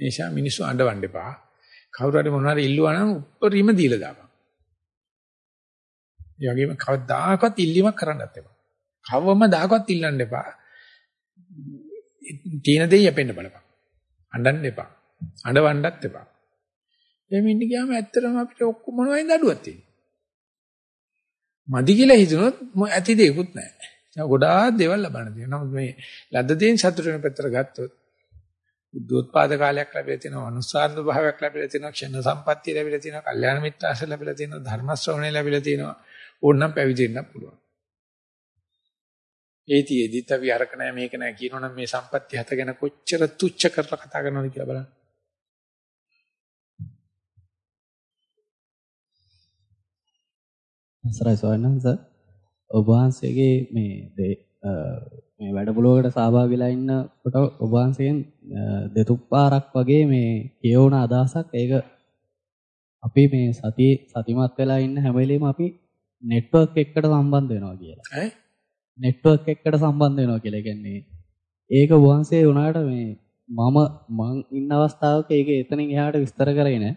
ඒ නිසා මිනිස්සු අඬවන්න එපා. කවුරු හරි මොනවා හරි ඉල්ලුවා නම් උඩරිම දීලා දාපන්. ඒ වගේම කවදාකවත් ඉල්ලීමක් කරන්නත් එපා. කවවම දාකවත් ඉල්ලන්න එපා. තියෙන දේ යපෙන්න බලපන්. අඬන්න එපා. අඬවන්නත් එපා. එහෙම ඉන්න ගියාම ඇත්තටම අපිට ඔක්කොම මොනවයින්ද අඩුවක් තියෙන්නේ. මදි කියලා හිතුනොත් ඇති දෙයක්වත් නැහැ. ගොඩාක් දේවල් ලබන්න තියෙනවා. නමුත් මේ ලද්ද දේන් සතුට වෙන පැත්තට ගත්තොත් බුද්ධෝත්පාද කාලයක් ලැබිලා තියෙනවා, අනුසාරණ භාවයක් ලැබිලා තියෙනවා, ක්ෂණ සම්පත්තිය ලැබිලා තියෙනවා, කල්යාණ මිත්‍ර ආශ්‍රය ලැබිලා තියෙනවා, ධර්ම ශ්‍රවණය ලැබිලා තියෙනවා. ඕනනම් පැවිදෙන්න පුළුවන්. ඒතියෙදිත් අපි අරක නැහැ මේක නැහැ කියනවනම් මේ සම්පත්තිය හත ගැන කොච්චර තුච්ච කරලා කතා කරනවද කියලා බලන්න. සරයි සෝයනන්ස ඔබ වහන්සේගේ මේ මේ වැඩමුළුවකට සහභාගී වෙලා ඉන්නකොට ඔබ වහන්සේගෙන් දෙතුප්පාරක් වගේ මේ කියවුණ අදහසක් ඒක අපි මේ සතිය සතිමත් වෙලා ඉන්න හැම වෙලෙම අපි නෙට්වර්ක් එකකට සම්බන්ධ වෙනවා කියලා. ඈ නෙට්වර්ක් එකකට සම්බන්ධ වෙනවා කියලා කියන්නේ ඒක වහන්සේ උනාට මේ මම මං ඉන්න අවස්ථාවක ඒක එතනින් එහාට විස්තර කරේ නෑ.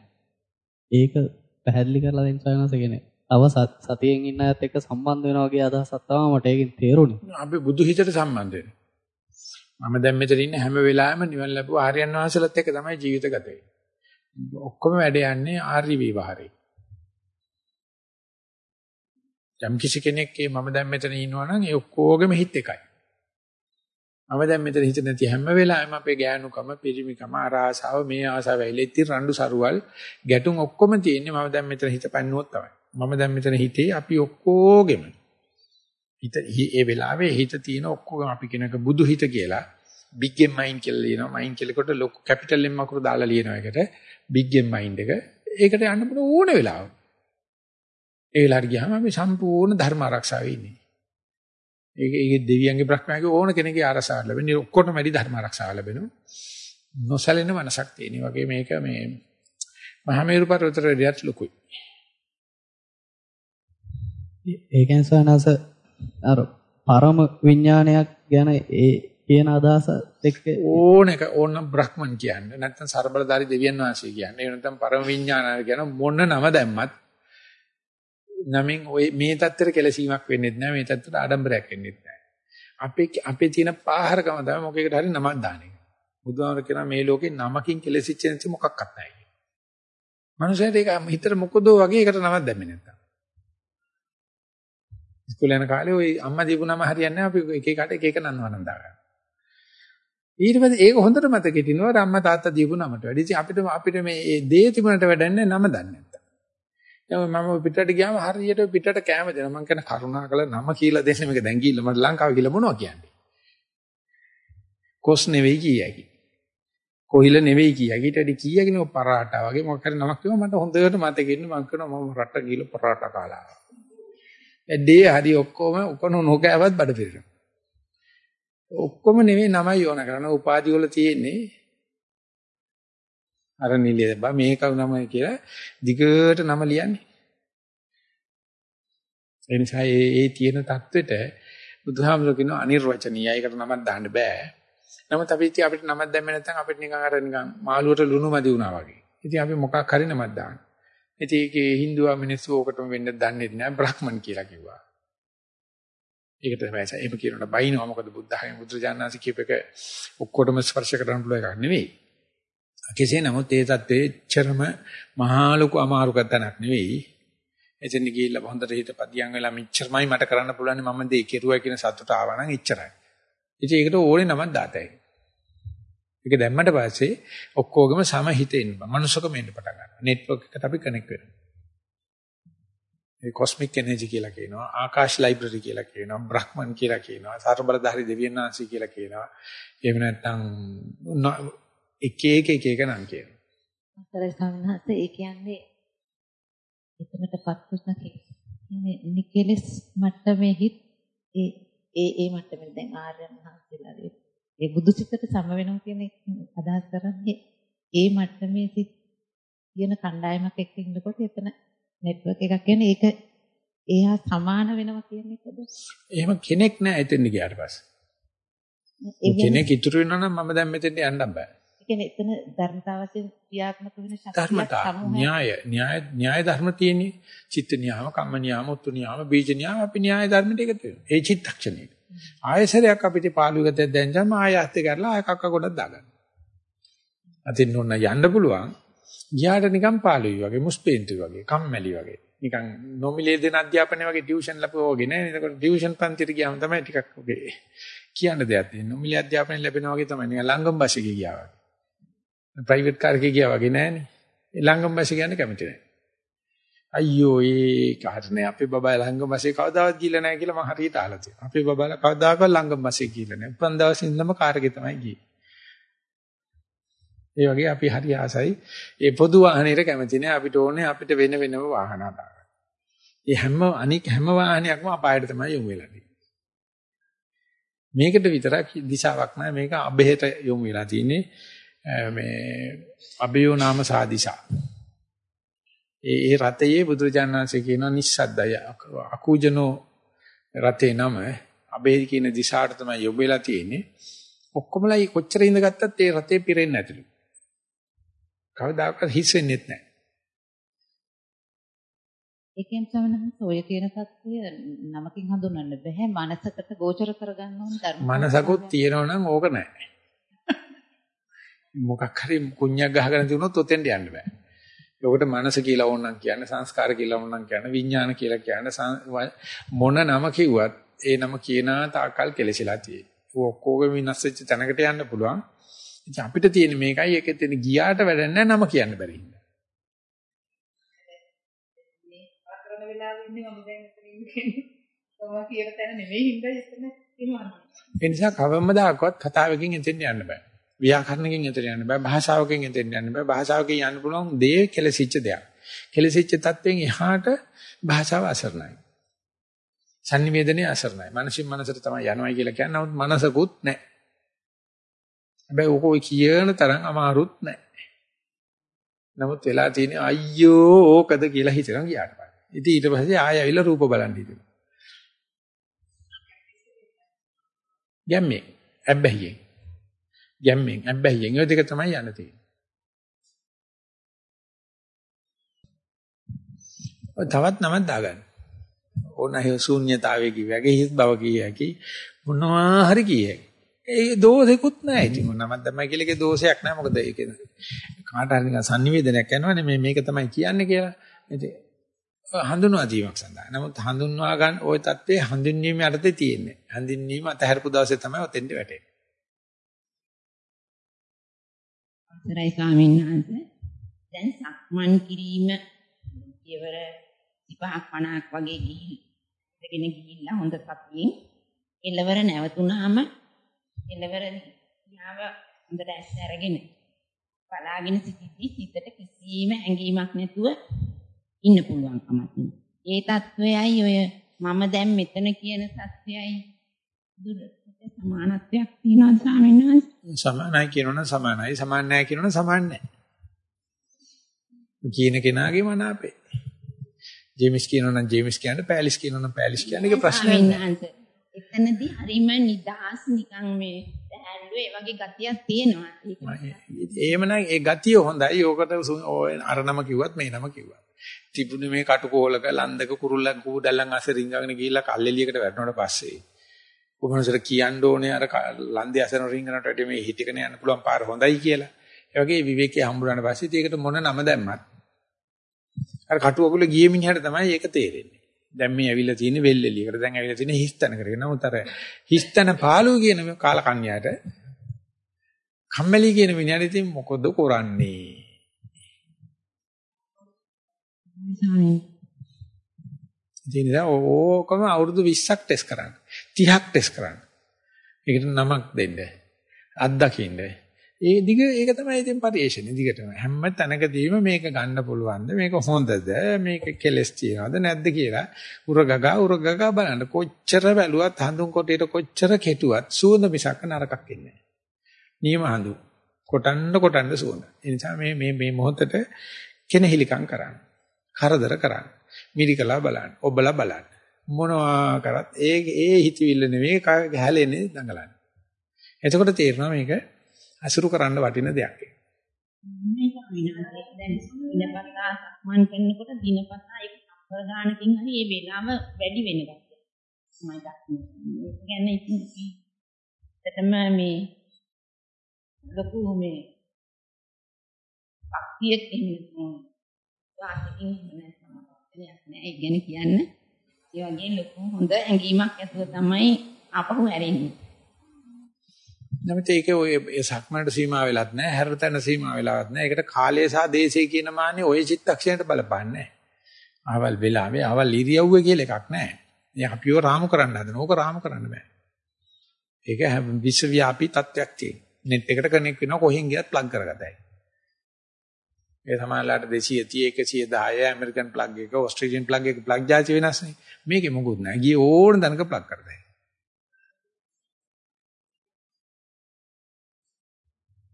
ඒක පැහැදිලි කරලා දෙන්න සයනස කියන්නේ තව සතියෙන් ඉන්න අයත් එක්ක සම්බන්ධ වෙනවා වගේ අදහසක් තමයි මට ඒකෙන් තේරුණේ. අපි බුදු හිතට සම්බන්ධ වෙනවා. මම දැන් මෙතන ඉන්න හැම වෙලාවෙම නිවන් ලැබුව ආර්යයන් වහන්සේලාත් එක්ක තමයි ජීවිත ගත වෙන්නේ. ඔක්කොම වැඩ යන්නේ ආර්ය විවහාරේ. යම් කිසි කෙනෙක් මම දැන් මෙතන ඉන්නවා නම් ඒ ඔක්කොගෙම හිත එකයි. මම දැන් මෙතන හිත නැති හැම වෙලාවෙම අපේ ගෑනුකම, පිරිමිකම, ආසාව, මේ ආසාව ඇවිල්ලා ඉතින් රණ්ඩු සරුවල් ගැටුම් ඔක්කොම තියෙන්නේ මම දැන් මෙතන හිත පන්නුවොත් තමයි. මම දැන් මෙතන හිතේ අපි ඔක්කොගෙම හිත ඒ වෙලාවේ හිත තියෙන ඔක්කොම අපි කියනක බුදු හිත කියලා big game mind කියලා ලියනවා. mind කියලකොට ලොකු capital M අකුරු දාලා ලියනවා එකට. big game mind එක. ඒකට යන්න පුළුවන් ඕන වෙලාවක. ඒ වෙලාවට ගියාම අපි සම්පූර්ණ ධර්ම ආරක්ෂාවේ ඉන්නේ. ඒක ඒක දෙවියන්ගේ බ්‍රහ්මයාගේ ඕන කෙනෙක්ගේ ආරක්ෂාව ලැබෙන්නේ ඔක්කොටම වැඩි ධර්ම ආරක්ෂාව ලැබෙනවා. නොසැලෙන මනසක් තියෙන. වගේ මේක මේ මහමේරු පර්වතයට ලොකුයි. ඒ කියන්නේ සවනස අර පරම විඥානයක් ගැන ඒ කියන අදහස එක්ක ඕන එක ඕන බ්‍රහ්මන් කියන්නේ. නැත්නම් ਸਰබලධාරි දෙවියන් වහන්සේ කියන්නේ. ඒ නැත්නම් පරම විඥානය කියන මොන නම දැම්මත් නමින් ওই මේ தත්තර කෙලසීමක් වෙන්නේ නැහැ මේ தත්තර ආඩම්බරයක් වෙන්නේ නැහැ අපේ අපේ තියෙන පාහරකම තමයි මොකෙකට හරි නමක් දාන එක. බුදුහාමර කියන මේ ලෝකේ නමකින් කෙලසිච්ච නැති මොකක්වත් නැහැ කියන මනුස්සයෙක් ඒක හිතට මොකදෝ වගේ ඒකට නමක් දැම්මේ නැත්තම්. ඉස්කෝලේ යන කාලේ ওই අම්මා දීපු නම හරියන්නේ නැහැ. අපි එක එකට එක එක නම්වනම් දාගන්න. ඊට පස්සේ ඒක හොඳට මතකෙ තිනවා අම්මා තාත්තා දීපු නමට වැඩි. ඉතින් අපිට අපිට මේ දේ තිබුණට වැඩන්නේ නම දන්නේ නැත්තම්. දැන් මම පිටට ගියාම හරියට පිටට කැම දෙනවා. මම කියන කරුණාකර නම කියලා දෙන්න මේක දැන් ගිහිල්ලා මට ලංකාව කියලා මොනවා කියන්නේ. කොස් නෙවෙයි කියයි. කොහිල නෙවෙයි කියයි. ඊට වැඩි කීයකින පරාටා වගේ මොකක් හරි නමක් කිව්වම මට හොඳට මතකෙ ඉන්න මම කියනවා මම රට ගිහිල්ලා පරාටා කාලා. ඇඩේ හරි ඔක්කොම උකන නොකෑවත් බඩ පිරෙනවා. ඔක්කොම නෙමෙයි නමයි යොන කරන උපාධි වල තියෙන්නේ අර නිලිය බා මේක නමයි කියලා දිගට නම ලියන්නේ. ඒ නිසා ඒ ඒ තියෙන தത്വෙට බුදුහාමුදුරු කියන අනිර්වචනීය ඒකට නමක් දාන්න බෑ. නමුත් අපි ඉතින් අපිට නමක් දැම්මේ නැත්නම් අපිට නිකන් අර නිකන් මාළුවට ලුණු මදි වුණා වගේ. ඉතින් අපි මොකක් හරි නමක් දානවා. ඉතින් ඒකේ හින්දුවා මිනිස්සු ඕකටම වෙන්න දන්නේ නැහැ බ්‍රහ්මන් කියලා කිව්වා. ඒකට තමයි එහෙම කියනකොට බයිනවා මොකද බුද්ධහමී බුදුජානනාංශ කියප එක ඔක්කොටම ස්පර්ශ කරන්න පුළුවන් එකක් නෙවෙයි. කෙසේ නමුත් ඒ தත්ත්වයේ එච්චරම මහා ලොකු අමාරු ගතනක් නෙවෙයි. එතෙන් ගිහිල්ලා හොඳට හිත පදියම් වෙලා මෙච්චරමයි මට කරන්න පුළුවන් මම දෙය කෙරුවා කියන සතුට ආවා නම් එච්චරයි. ඉතින් ඒකට ඕනේ නමක් දාතයි. ඒක දැම්මට පස්සේ ඔක්කොගම සම හිතෙන්න බෑ. මනුස්සකම එන්න පටන් ගන්නවා. නෙට්වර්ක් එකට අපි කනෙක්ට් වෙනවා. ඒ කොස්මික් එනර්ජි කියලා කියනවා. ආකාශ ලයිබ්‍රරි කියලා කියනවා. බ්‍රහ්මන් කියලා කියනවා. සර්බලධාරි දෙවියන් වහන්සේ කියලා කියනවා. එහෙම නැත්නම් එක එක එක එක නම් කියනවා. අතරේ සංහස ඒ කියන්නේ එතනටපත් වුණ කියන්නේ නිකලස් මට්ටමේ හිත් ඒ ඒ ඒ මට්ටමේ දැන් ආර්යයන් වහන්සේලා ඒ බුදුසිතට සම වෙනවා කියන අදහස් කරන්නේ. ඒ මට්ටමේ සිත් කියන කණ්ඩායමක් එක්ක ඉන්නකොට එතන නෙට්වර්ක් එකක් කියන්නේ ඒක එයා සමාන වෙනවා කියන එකද? එහෙම කෙනෙක් නැහැ එතෙන් ගියාට පස්සේ. කෙනෙක් ඉතුරු වෙනවා නම් මම දැන් මෙතෙන්ට යන්න බෑ. ඒ කියන්නේ එතන ධර්මතාවයෙන් ක්‍රියාත්මක වෙන ධර්මතා. න්‍යාය. න්‍යාය න්‍යාය ධර්ම තියෙන්නේ. චිත්ත න්‍යාම කම්ම න්‍යාම උත්තු න්‍යාම බීජ න්‍යාම අපි න්‍යාය ධර්මයට එකතු වෙනවා. ඒ චිත්තක්ෂණේ ආයසරයක් අපිට පාළුවකට දැන්ජම ආය ඇත්ත කරලා ආය කක්ක ගොඩක් දාගන්න. අතින් නොන්න යන්න පුළුවන්. ගියාට නිකන් පාළුයි වගේ මුස්පේන්තු වගේ කම්මැලි වගේ. නිකන් නොමිලේ දෙන අධ්‍යාපනය වගේ ටියුෂන් ලැබුවා වගේ නෑ එතකොට ටියුෂන් පන්තිට ගියාම තමයි ටිකක් වගේ කියන්න දෙයක් තියෙන්නේ. නොමිලේ අධ්‍යාපනය ලැබෙනවා වගේ තමයි නිකන් ලංගම් බස් එකේ ගියා වගේ. ප්‍රයිවට් කාර් එකේ ගියා වගේ නෑනේ. ලංගම් බස් එක යන්න කැමති නෑ. අයියෝ ඒ කාරණේ අපේ බබා ලංගම් බස් එක කවදාවත් ගිහලා නෑ කියලා මම හරියට අහලා තියෙනවා. අපේ බබාලා කවදාකවත් ලංගම් බස් එක ගිහලා නෑ. උපන් දවසේ ඉඳන්ම කාර් එකේ තමයි ගියේ. ඒ වගේ අපි හරි ආසයි. ඒ පොදු වාහනේට කැමති නෑ. අපිට ඕනේ අපිට වෙන වෙනම වාහන හදාගන්න. ඒ හැම අනික හැම වාහනයක්ම අපායට තමයි යොමු වෙලා තියෙන්නේ. මේකට විතරක් දිශාවක් නැහැ. මේක අබෙහෙට යොමු වෙලා තියෙන්නේ. මේ අභයෝ නාම සාදිසා. ඒ ඒ රතයේ බුදුරජාණන්සේ කියනවා නිස්සද්දය අකුජනෝ රතේ නම අබේ කියන දිශාට තමයි යොබෙලා තියෙන්නේ. ඔක්කොමලා කොච්චර ඉඳගත්තත් ඒ රතේ පිරෙන්නේ නැතිලු. කවදාකවත් හිස් වෙන්නේ නැහැ. ඒකෙන් සමනහස ඔය කියන தත්ත්වය නමකින් හඳුන්වන්න බෑ. මනසකට ගෝචර කරගන්න ඕන ධර්ම. මනසකුත් තියෙනවා නම් ඕක නැහැ. මොකක් හරි කුණ්‍යක් ගහගෙන තිබුණොත් ඔතෙන්ට යන්න බෑ. ඒකට මනස කියලා ඕනනම් කියන්නේ සංස්කාර කියලා ඕනනම් කියන්නේ විඥාන කියලා කියන්නේ මොන නම කිව්වත් ඒ නම කියන තාකල් කෙලසිලා තියෙයි. ඔක්කොගෙම විනාශ වෙච්ච තැනකට යන්න පුළුවන්. ඉතින් අපිට තියෙන මේකයි ඒකෙත් තියෙන ගියාට වැඩක් නැහැ නම කියන්න බැරි හින්දා. මේ අකරන වෙලාවෙ ඉන්නේ මම දැන් මෙතන ඉන්නේ. ඔවා කියන තැන නෙමෙයි හින්දා කියනවා. ඒ නිසා කවමදාකවත් කතාවකින් එතෙන් යන්න බෑ. ව්‍යාකරණකින් එතෙන් යන්න බෑ. භාෂාවකින් එතෙන් යන්න බෑ. භාෂාවකින් යන්න පුළුවන් දේ කෙලසිච්ච දෙයක්. කෙලසිච්ච තත්වෙන් එහාට භාෂාව අසරණයි. sannivedanaye අසරණයි. මනසින් මනසට තමයි යනවයි කියලා කියන්නේ. නමුත් මනසකුත් නැහැ. හැබැයි ඕක ඔය කියන තරම් අමාරුත් නැහැ. නමුත් වෙලා තියෙන්නේ අයියෝ ඕකද කියලා හිතන ගියාට පස්සේ. ඉතින් ඊට පස්සේ ආය ඇවිල්ලා රූප බලන් හිටිනවා. ගැම්මෙන් ඇබ්බැහියෙන්. ගැම්මෙන් හැබැයි ඔය දෙක තමයි යන්න තියෙන්නේ. තවත් නමක් දාගන්න. ඕන හේ ශූන්‍යතාවයේ කිව්වාගේ හිස් බව කියකි මොනවා හරි කියකි. ඒ දෝෂෙකුත් නැහැ. ඉතින් මොනම තමයි කියලා ඒකේ දෝෂයක් නැහැ. මොකද ඒක කාට හරි නිකන් sannivedanayak යනවනේ මේ මේක තමයි කියන්නේ කියලා. ඉතින් හඳුන්වා දීමක් සඳහා. නමුත් හඳුන්වා ගන්න ওই தත්ත්වයේ හඳුන්වීම යටතේ තියෙන්නේ. හඳුන්වීම අතහැරපු දවසේ තමයි ඔතෙන්ට වැටෙන්නේ. අවසරයි ස්වාමීන් වහන්සේ. දැන් සක්මන් කිරීම පියවර 35ක් 50ක් වගේ ගිහින් ගිහිල්ලා හොඳ සතියෙන් එළවර නැවතුණාම එළවර යාව හොඳට ඇස් අරගෙන බලාගෙන සිටිද්දි සිතට කිසිම ඇඟීමක් නැතුව ඉන්න පුළුවන්කමක් ඒ తත්වයයි ඔය මම දැන් මෙතන කියන තත්වයයි දුරට සමානත්වයක් තියෙනවා ස්වාමීන් වහන්සේ. සමානයි කියනවනම් සමානයි සමාන නැහැ කියනවනම් සමාන නැහැ. කියන කෙනාගේ මන අපේ. ජේමිස් කියනවනම් ජේමිස් කියන්නේ පැලිස් කියනවනම් පැලිස් කියන්නේ ඒක ප්‍රශ්නයක් නෑ. එතනදී හරිම නිදහස් නිකන් මේ දැහැල්ලු ඒ වගේ ගතියක් තියෙනවා. එහෙමනම් ඒ ගතිය හොඳයි. ඕකට අර නම කිව්වත් මේ නම කිව්වත්. තිබුණේ මේ කටුකොලක ලන්දක කුරුල්ලක් කූඩල්ලන් අස්සේ රිංගගෙන ගිහිල්ලා කල්ෙලියකට වැටුණාට පස්සේ කොහොමද කියන්න ඕනේ අර ලන්දේ අසන රිංගනට වැඩි මේ හිතගෙන යන්න පුළුවන් පාර හොඳයි කියලා. ඒ වගේ විවේකයේ හම්බුනාට පස්සේ ඒකට මොන නම දැම්මත් අර කටුවකුල ගිය මිනිහට තමයි ඒක තේරෙන්නේ. දැන් මේ ඇවිල්ලා තියෙන්නේ වෙල්ෙලියකට. දැන් ඇවිල්ලා තියෙන්නේ හිස්තැනකට. නමුත් අර හිස්තැන පාළුව කියන කාලකන්‍යාට කම්මැලි කියන මිනිහට ඉතින් මොකද කරන්නේ? ඉතින් ඕකම අවුරුදු 20ක් ටෙස්ට් කරන්න. 30ක් ටෙස්ට් කරන්න. ඒකට නමක් දෙන්න. අත්දකින්න. ඒ දිග ඒක තමයි ඉතින් පරිේශන. දිගටම හැම තැනකදීම මේක ගන්න පුළුවන්ද? මේක හොඳද? මේක කෙලස් තියනවද? නැද්ද කියලා උරගගා උරගගා බලන්න. කොච්චර බැලුවත් හඳුන් කොටේට කොච්චර කෙටුවත් සුවඳ මිසක් නරකක් ඉන්නේ නියම හඳු කොටන්න කොටන්න සුවඳ. ඒ නිසා මේ මේ මේ මොහොතට කෙනහිලිකම් කරන්න. කරදර කරන්න. මිරිකලා බලන්න. ඔබලා බලන්න. මොනවා කරත් ඒ ඒ හිතවිල්ල නෙවෙයි හැලෙන්නේ දඟලන්නේ එතකොට තේරෙනවා මේක අසුරු කරන්න වටින දෙයක් ඒක. මේක විනාශයක් දැන් දිනපතා සක්මන් කරනකොට දිනපතා ඒක සම්පර ගානකින් හරි ඒ වෙලාව වැඩි වෙන ගැතිය. මම දක්න්නේ. ඒක කියන්නේ ඉතින් ඇත්තටම මේ ලොකු මේ ශක්තියක් එහෙම නැත්නම් වාසිකින් නැත්නම් නෑ ඒ ගැන කියන්න. ඒ වගේ ලොකු හොඳ ඇඟීමක් ඇතුව තමයි ආපහු හැරෙන්නේ. නමුත් ඒකේ ඔය සක්මනට සීමා වෙලත් නැහැ, හැරතන සීමා වෙලවත් නැහැ. ඒකට කාලය සහ දේශය කියන මාන්නේ ඔය චිත්තක්ෂණයට බලපන්නේ නැහැ. ආවල් වෙලාවේ ආවල් ඉරියව්ව කියලා එකක් නැහැ. මේ අපිව රාමු කරන්න හදන. ඕක රාමු කරන්න බෑ. ඒක විශ්වව්‍යාපී තත්ත්වයක් තියෙන. net එකට කනෙක්ට් වෙනවා කොහෙන් ගියත් ප්ලග් කරගතයි. ඒ සමානලාට 230 110 ඇමරිකන් ප්ලග් එක ඕස්ට්‍රේලියන් ප්ලග් එක ප්ලග් ජාති වෙනස් නේ. මේකේ මොකුත් නැහැ. ගියේ ඕන දනක ප්ලග් කරතයි.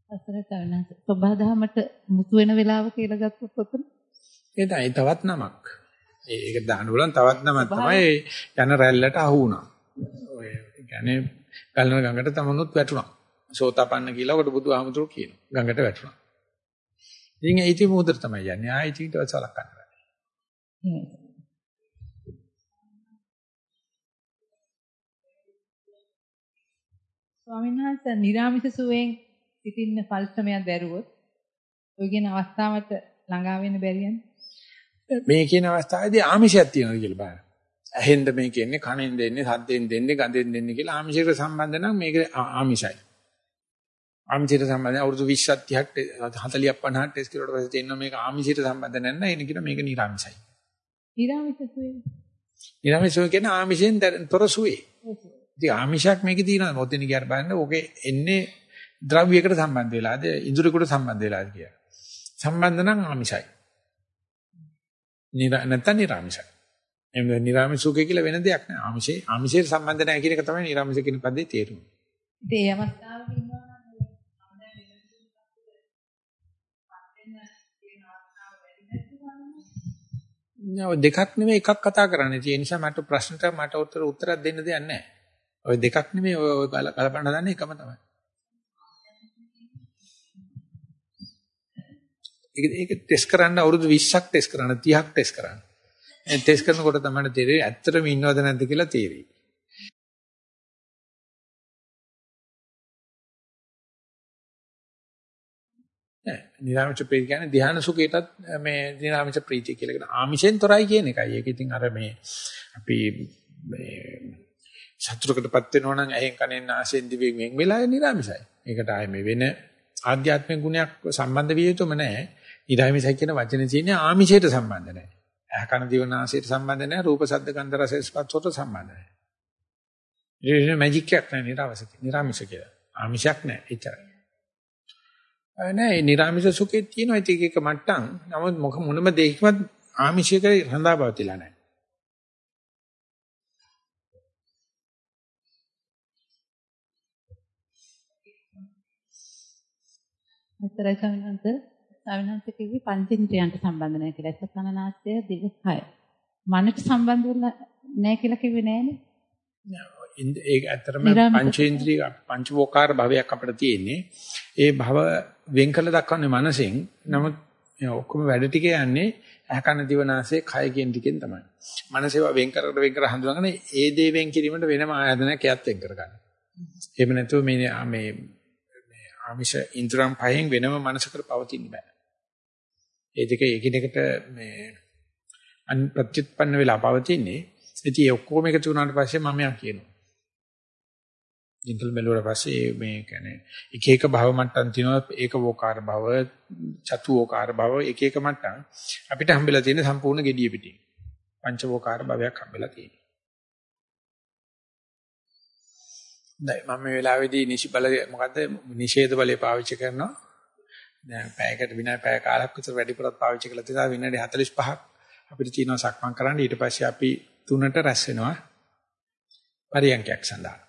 අසර කරන සබහාදහමට මුතු වෙන වෙලාව කියලා ගත්තොත් ඔතන ඒකයි තවත් නමක්. ඒක දාන්න බලන් තවත් නමක් තමයි යන රැල්ලට අහු වුණා. ඔය කියන්නේ ගල්න ගඟට තමනුත් වැටුණා. සෝතාපන්න කියලා කොට බුදුහාමුදුරු කියනවා. ගඟට වැටුණා. ඉතින් ඒ ඉති මොහොතට තමයි යන්නේ. ආයි ඊට සලකන්න බෑ. ස්වාමීන් වහන්සේ නිර්ාමිෂ සුවයෙන් සිටින්න පරිශ්‍රමයක් දැරුවොත් ඔය කියන අවස්ථාවට ළඟා වෙන්න බැරි යන්නේ. මේ කියන අවස්ථාවේදී ආමිෂයක් තියෙනවා කියලා බලන්න. ඇහෙන්ද මේ කියන්නේ කනෙන් දෙන්නේ සද්දෙන් දෙන්නේ ගඳෙන් දෙන්නේ කියලා ආමිෂයට සම්බන්ධ නම් මේක ආමිෂයි. ආමිෂයට සම්බන්ධ අවුරුදු 20ක් 30ක් 40ක් 50ක් ටෙස්ට් කරුවට පස්සේ තේරෙනවා මේක ආමිෂයට සම්බන්ධ නැහැ එන කියන මේක නිර්ආමිෂයි. නිරාමිෂ සුවේ. නිර්ආමිෂය කියන්නේ ආමිෂෙන් තොර සුවේ. ඉතින් ආමිෂයක් මේකේ තියෙනවා මොතෙන් ගියාට බලන්න ඕකේ එන්නේ ද්‍රව්‍යයකට සම්බන්ධ වෙලාද ඉන්ද්‍රියකට සම්බන්ධ වෙලාද කියලා. සම්බන්ධ නම් ආමිෂයි. නිරා නැත්නම් නිර්ආමිෂයි. එම් නිර්ආමිෂ සුඛය කියලා වෙන දෙයක් නෑ. ආමිෂේ ආමිෂයට සම්බන්ධ නැහැ කියන එක තමයි නිර්ආමිෂ කියන පදේ තේරුම. ඉතින් ඒ අවස්ථාවක නෑ දෙකක් නෙමෙයි එකක් කතා කරන්නේ. ඒ නිසා මට ප්‍රශ්නට මට උත්තර උත්තරයක් දෙන්න දෙයක් නැහැ. ඔය දෙකක් නෙමෙයි ඔය කලපන්න හදන්නේ එකම තමයි. ඒක ඒක ටෙස්ට් කරන්න අවුරුදු 20ක් ටෙස්ට් කරන්න 30ක් ටෙස්ට් කරන්න. ඒ ටෙස්ට් කරනකොට තමයි තේරෙන්නේ ඇත්තටම ඉන්නවද නැද්ද කියලා තේරෙයි. නිරාමිෂ ප්‍රීතිය කියන්නේ ධ්‍යාන සුඛයටත් මේ නිරාමිෂ ප්‍රීතිය කියලා කියන ආමිෂෙන් තොරයි කියන එකයි. ඒක ඉතින් අර මේ අපි මේ සතුටකටපත් වෙනවා නම් ඇහෙන් කනෙන් නාසයෙන් දිවෙන් වෙන් වෙලා නිරාමිෂයි. ඒකට ආයේ මේ වෙන ආධ්‍යාත්මික ගුණයක් සම්බන්ධ විය යුතුම නැහැ. නිරාමිෂයි කියන වචනේ තියෙන්නේ ආමිෂයට සම්බන්ධ නැහැ. ඇහ කන දිව නාසයට සම්බන්ධ නැහැ. රූප ශබ්ද ගන්ධ රස ස්පර්ශ වලට සම්බන්ධ නැහැ. ඒ මැජික් එකක් නෑ නිරාමිෂ නිරාමිෂ කියලා. ආමිෂයක් නෑ එච්චරයි. නෑ නිරාමිෂ සුඛේ තියෙනවා ඒක එක මට්ටම්. නමුත් මොක මොනම දෙයකවත් ආමිෂයක රඳා පවතිලා නෑ. අතරයි ස්වාමීන් වහන්සේ කිව්වේ පංචේන්ද්‍රයන්ට සම්බන්ධ නැහැ කියලා. ඒක කනනාසය දිව කය. මනට සම්බන්ධ නැහැ කියලා කිව්වේ නෑනේ. ඒක ඇත්තටම පංචේන්ද්‍රිය පංචවෝකාර භවයක් අපිට තියෙන්නේ. ඒ භව වෙන් කළ දක්වන්නේ මනසෙන්. නමුත් ඔක්කොම වැඩ ටික යන්නේ ඇකන දිවනාසේ කය කියන ටිකෙන් තමයි. මනසේව වෙන් කර වෙන් කර හඳුනගෙන ඒ දේ වෙන් කිරීමට වෙනම ආයතනයක් යත් වෙන් කරගන්න. එහෙම නැතුව මේ මේ ආමිෂ ඉන්ද්‍රම් පහෙන් වෙනම මනසකට පවතින්න බෑ. ඒ දෙක එකිනෙකට මේ අන් ප්‍රත්‍යুৎපන්න වෙලා පවතින්නේ. ඉතින් ඒ ඔක්කොම එකතු වුණාට පස්සේ මම යා කියනවා. ජින්කල් මෙලුවට පස්සේ මේ කියන්නේ එක එක භව මට්ටම් තියෙනවා ඒක වෝකාර භව චතු වෝකාර භව එක එක මට්ටම්. අපිට හම්බෙලා තියෙන සම්පූර්ණ gediya පිටින්. පංච වෝකාර භවයක් හම්බෙලා තියෙනවා. දැන් මම මේ වෙලාවේදී නිසි බල මොකද්ද? නිෂේධ බලය පාවිච්චි කරනවා. දැන් පැයකට විනාඩි පැය කාලක් විතර වැඩිපුරත් පාවිච්චි කරලා තියෙනවා. විනාඩි 45ක් අපිට තියෙනවා සක්මන් කරන්න. ඊට පස්සේ අපි තුනට රැස් වෙනවා පරියන්කයක් සඳහා.